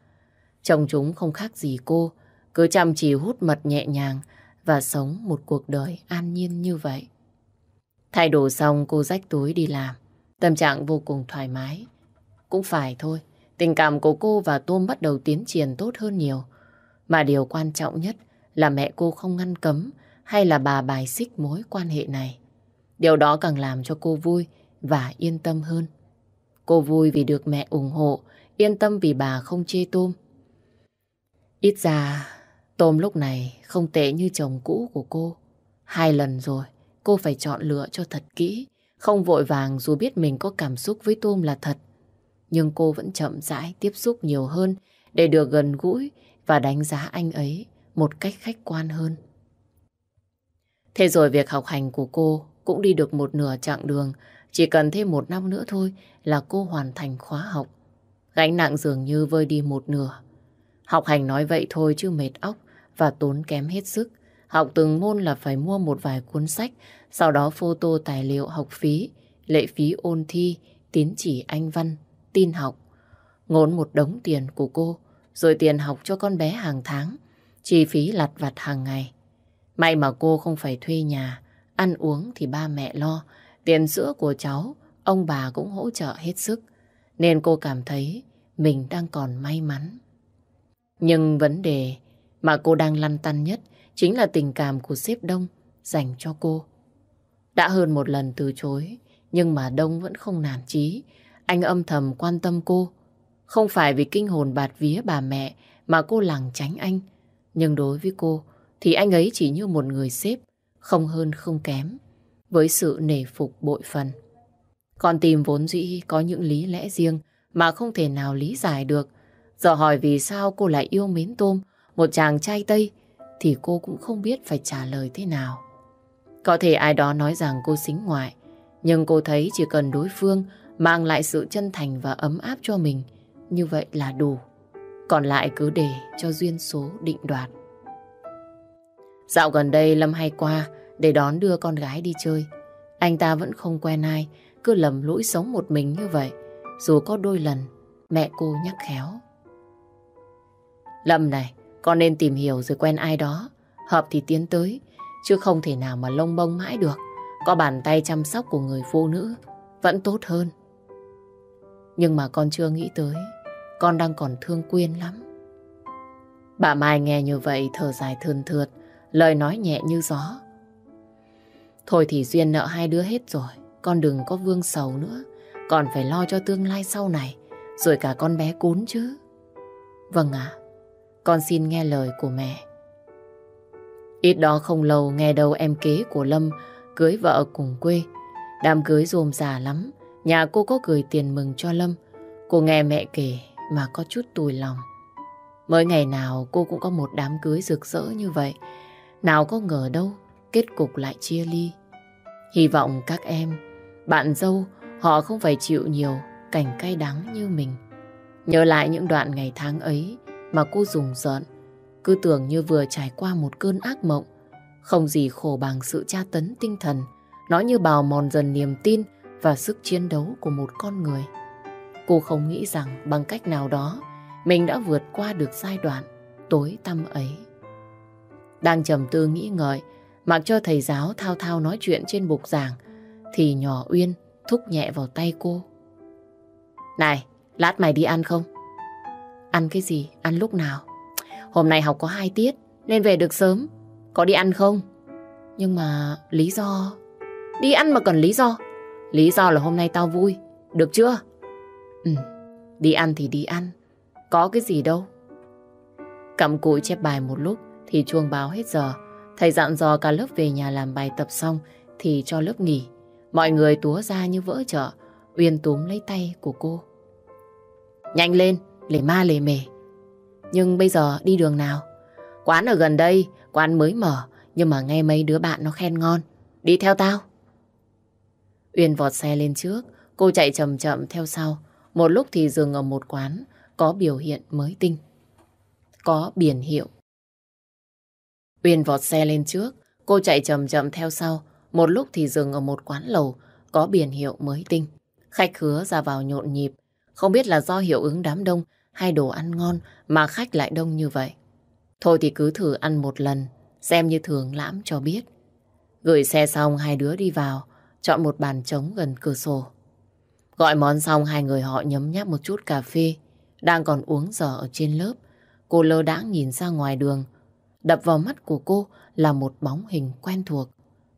Chồng chúng không khác gì cô, cứ chăm chỉ hút mật nhẹ nhàng và sống một cuộc đời an nhiên như vậy. Thay đồ xong cô rách túi đi làm, tâm trạng vô cùng thoải mái. Cũng phải thôi, tình cảm của cô và Tôm bắt đầu tiến triển tốt hơn nhiều. Mà điều quan trọng nhất là mẹ cô không ngăn cấm hay là bà bài xích mối quan hệ này. Điều đó càng làm cho cô vui và yên tâm hơn. Cô vui vì được mẹ ủng hộ, yên tâm vì bà không chê Tôm. Ít ra, Tôm lúc này không tệ như chồng cũ của cô. Hai lần rồi, cô phải chọn lựa cho thật kỹ, không vội vàng dù biết mình có cảm xúc với Tôm là thật. Nhưng cô vẫn chậm rãi tiếp xúc nhiều hơn để được gần gũi và đánh giá anh ấy một cách khách quan hơn. Thế rồi việc học hành của cô cũng đi được một nửa chặng đường. Chỉ cần thêm một năm nữa thôi là cô hoàn thành khóa học. Gánh nặng dường như vơi đi một nửa. Học hành nói vậy thôi chứ mệt óc và tốn kém hết sức. Học từng môn là phải mua một vài cuốn sách, sau đó photo tài liệu học phí, lệ phí ôn thi, tín chỉ anh văn, tin học. Ngốn một đống tiền của cô, rồi tiền học cho con bé hàng tháng, chi phí lặt vặt hàng ngày. May mà cô không phải thuê nhà, ăn uống thì ba mẹ lo, tiền sữa của cháu, ông bà cũng hỗ trợ hết sức. Nên cô cảm thấy mình đang còn may mắn. Nhưng vấn đề mà cô đang lăn tăn nhất chính là tình cảm của sếp Đông dành cho cô. Đã hơn một lần từ chối, nhưng mà Đông vẫn không nản chí. Anh âm thầm quan tâm cô. Không phải vì kinh hồn bạt vía bà mẹ mà cô lảng tránh anh. Nhưng đối với cô thì anh ấy chỉ như một người sếp, không hơn không kém, với sự nể phục bội phần. Còn tìm vốn dĩ có những lý lẽ riêng mà không thể nào lý giải được. Giờ hỏi vì sao cô lại yêu mến Tôm, một chàng trai Tây, thì cô cũng không biết phải trả lời thế nào. Có thể ai đó nói rằng cô xính ngoại, nhưng cô thấy chỉ cần đối phương mang lại sự chân thành và ấm áp cho mình, như vậy là đủ. Còn lại cứ để cho duyên số định đoạt. Dạo gần đây Lâm hay qua để đón đưa con gái đi chơi. Anh ta vẫn không quen ai, cứ lầm lũi sống một mình như vậy. Dù có đôi lần, mẹ cô nhắc khéo. Lâm này, con nên tìm hiểu rồi quen ai đó. Hợp thì tiến tới, chứ không thể nào mà lông bông mãi được. Có bàn tay chăm sóc của người phụ nữ vẫn tốt hơn. Nhưng mà con chưa nghĩ tới, con đang còn thương Quyên lắm. Bà Mai nghe như vậy thở dài thườn thượt, lời nói nhẹ như gió. Thôi thì duyên nợ hai đứa hết rồi, con đừng có vương sầu nữa, còn phải lo cho tương lai sau này, rồi cả con bé cún chứ. Vâng ạ, con xin nghe lời của mẹ. Ít đó không lâu nghe đâu em kế của Lâm cưới vợ cùng quê. Đám cưới rôm già lắm, nhà cô có gửi tiền mừng cho Lâm. Cô nghe mẹ kể mà có chút tùi lòng. Mới ngày nào cô cũng có một đám cưới rực rỡ như vậy. Nào có ngờ đâu, kết cục lại chia ly. Hy vọng các em, bạn dâu, họ không phải chịu nhiều cảnh cay đắng như mình. Nhớ lại những đoạn ngày tháng ấy mà cô dùng giận, cứ tưởng như vừa trải qua một cơn ác mộng. Không gì khổ bằng sự tra tấn tinh thần, nó như bào mòn dần niềm tin và sức chiến đấu của một con người. Cô không nghĩ rằng bằng cách nào đó mình đã vượt qua được giai đoạn tối tăm ấy. Đang trầm tư nghĩ ngợi, mặc cho thầy giáo thao thao nói chuyện trên bục giảng, thì nhỏ Uyên thúc nhẹ vào tay cô. Này, lát mày đi ăn không? Ăn cái gì? Ăn lúc nào? Hôm nay học có hai tiết, nên về được sớm. Có đi ăn không? Nhưng mà lý do... Đi ăn mà cần lý do. Lý do là hôm nay tao vui. Được chưa? Ừ, đi ăn thì đi ăn. Có cái gì đâu. Cầm cụi chép bài một lúc thì chuông báo hết giờ. Thầy dặn dò cả lớp về nhà làm bài tập xong thì cho lớp nghỉ. Mọi người túa ra như vỡ chợ. Uyên túm lấy tay của cô. Nhanh lên, lề ma lề mề. Nhưng bây giờ đi đường nào? Quán ở gần đây, quán mới mở, nhưng mà nghe mấy đứa bạn nó khen ngon. Đi theo tao. Uyên vọt xe lên trước, cô chạy chậm chậm theo sau. Một lúc thì dừng ở một quán có biểu hiện mới tinh. Có biển hiệu. Uyên vọt xe lên trước, cô chạy chậm chậm theo sau. Một lúc thì dừng ở một quán lầu có biển hiệu mới tinh. Khách khứa ra vào nhộn nhịp. Không biết là do hiệu ứng đám đông hay đồ ăn ngon mà khách lại đông như vậy. Thôi thì cứ thử ăn một lần, xem như thường lãm cho biết. Gửi xe xong hai đứa đi vào, chọn một bàn trống gần cửa sổ. Gọi món xong hai người họ nhấm nháp một chút cà phê, đang còn uống dở ở trên lớp. Cô lơ đãng nhìn ra ngoài đường, đập vào mắt của cô là một bóng hình quen thuộc.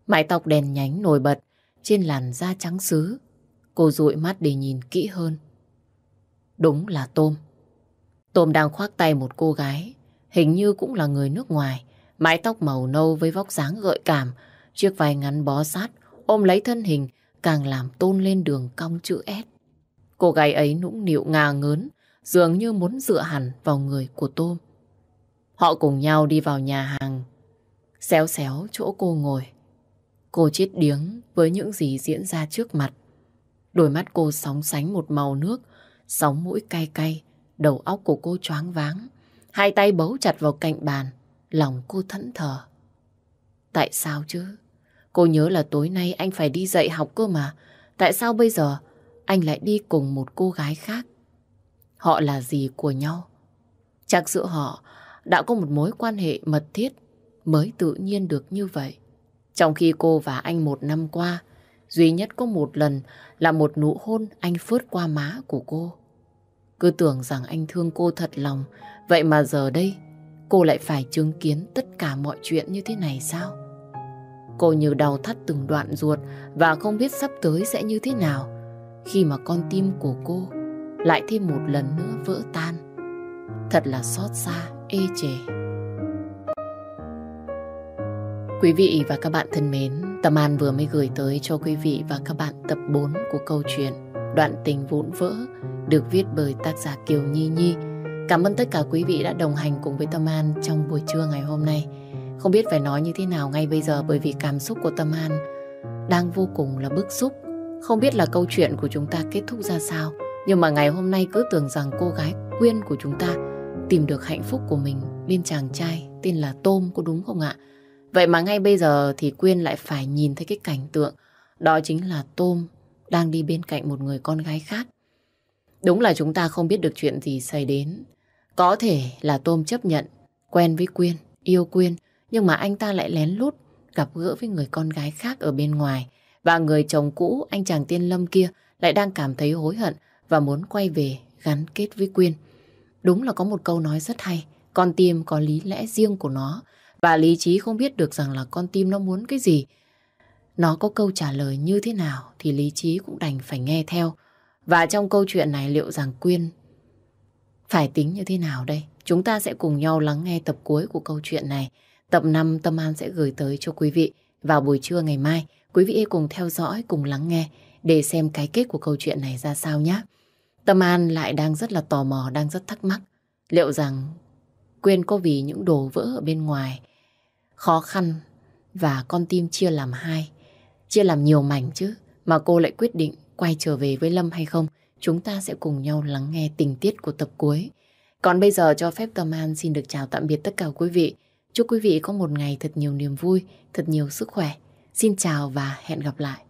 Mái tóc đèn nhánh nổi bật trên làn da trắng xứ. Cô dụi mắt để nhìn kỹ hơn. Đúng là Tôm. Tôm đang khoác tay một cô gái, hình như cũng là người nước ngoài, mái tóc màu nâu với vóc dáng gợi cảm, chiếc vai ngắn bó sát, ôm lấy thân hình, càng làm tôn lên đường cong chữ S. Cô gái ấy nũng nịu ngà ngớn, dường như muốn dựa hẳn vào người của Tôm. Họ cùng nhau đi vào nhà hàng, xéo xéo chỗ cô ngồi. Cô chết điếng với những gì diễn ra trước mặt. Đôi mắt cô sóng sánh một màu nước, sóng mũi cay cay, đầu óc của cô choáng váng. Hai tay bấu chặt vào cạnh bàn, lòng cô thẫn thờ. Tại sao chứ? Cô nhớ là tối nay anh phải đi dạy học cơ mà. Tại sao bây giờ anh lại đi cùng một cô gái khác? Họ là gì của nhau? Chắc giữa họ đã có một mối quan hệ mật thiết mới tự nhiên được như vậy. Trong khi cô và anh một năm qua, duy nhất có một lần là một nụ hôn anh phớt qua má của cô. Cứ tưởng rằng anh thương cô thật lòng, vậy mà giờ đây cô lại phải chứng kiến tất cả mọi chuyện như thế này sao? Cô như đau thắt từng đoạn ruột và không biết sắp tới sẽ như thế nào khi mà con tim của cô lại thêm một lần nữa vỡ tan. Thật là xót xa, ê chề. Quý vị và các bạn thân mến, Tâm An vừa mới gửi tới cho quý vị và các bạn tập 4 của câu chuyện Đoạn tình vụn vỡ được viết bởi tác giả Kiều Nhi Nhi. Cảm ơn tất cả quý vị đã đồng hành cùng với Tâm An trong buổi trưa ngày hôm nay. Không biết phải nói như thế nào ngay bây giờ bởi vì cảm xúc của Tâm An đang vô cùng là bức xúc. Không biết là câu chuyện của chúng ta kết thúc ra sao. Nhưng mà ngày hôm nay cứ tưởng rằng cô gái Quyên của chúng ta tìm được hạnh phúc của mình bên chàng trai tên là Tôm có đúng không ạ? Vậy mà ngay bây giờ thì Quyên lại phải nhìn thấy cái cảnh tượng, đó chính là Tôm đang đi bên cạnh một người con gái khác. Đúng là chúng ta không biết được chuyện gì xảy đến. Có thể là Tôm chấp nhận, quen với Quyên, yêu Quyên, nhưng mà anh ta lại lén lút gặp gỡ với người con gái khác ở bên ngoài. Và người chồng cũ, anh chàng tiên lâm kia, lại đang cảm thấy hối hận và muốn quay về gắn kết với Quyên. Đúng là có một câu nói rất hay, con tim có lý lẽ riêng của nó, và lý trí không biết được rằng là con tim nó muốn cái gì. Nó có câu trả lời như thế nào thì lý trí cũng đành phải nghe theo. Và trong câu chuyện này liệu rằng Quyên phải tính như thế nào đây? Chúng ta sẽ cùng nhau lắng nghe tập cuối của câu chuyện này. Tập 5 Tâm An sẽ gửi tới cho quý vị vào buổi trưa ngày mai. Quý vị cùng theo dõi, cùng lắng nghe để xem cái kết của câu chuyện này ra sao nhé. Tâm An lại đang rất là tò mò, đang rất thắc mắc. Liệu rằng Quyên có vì những đồ vỡ ở bên ngoài khó khăn và con tim chia làm hai, chia làm nhiều mảnh chứ, mà cô lại quyết định quay trở về với Lâm hay không? Chúng ta sẽ cùng nhau lắng nghe tình tiết của tập cuối. Còn bây giờ cho phép Tâm An xin được chào tạm biệt tất cả quý vị. Chúc quý vị có một ngày thật nhiều niềm vui, thật nhiều sức khỏe. Xin chào và hẹn gặp lại.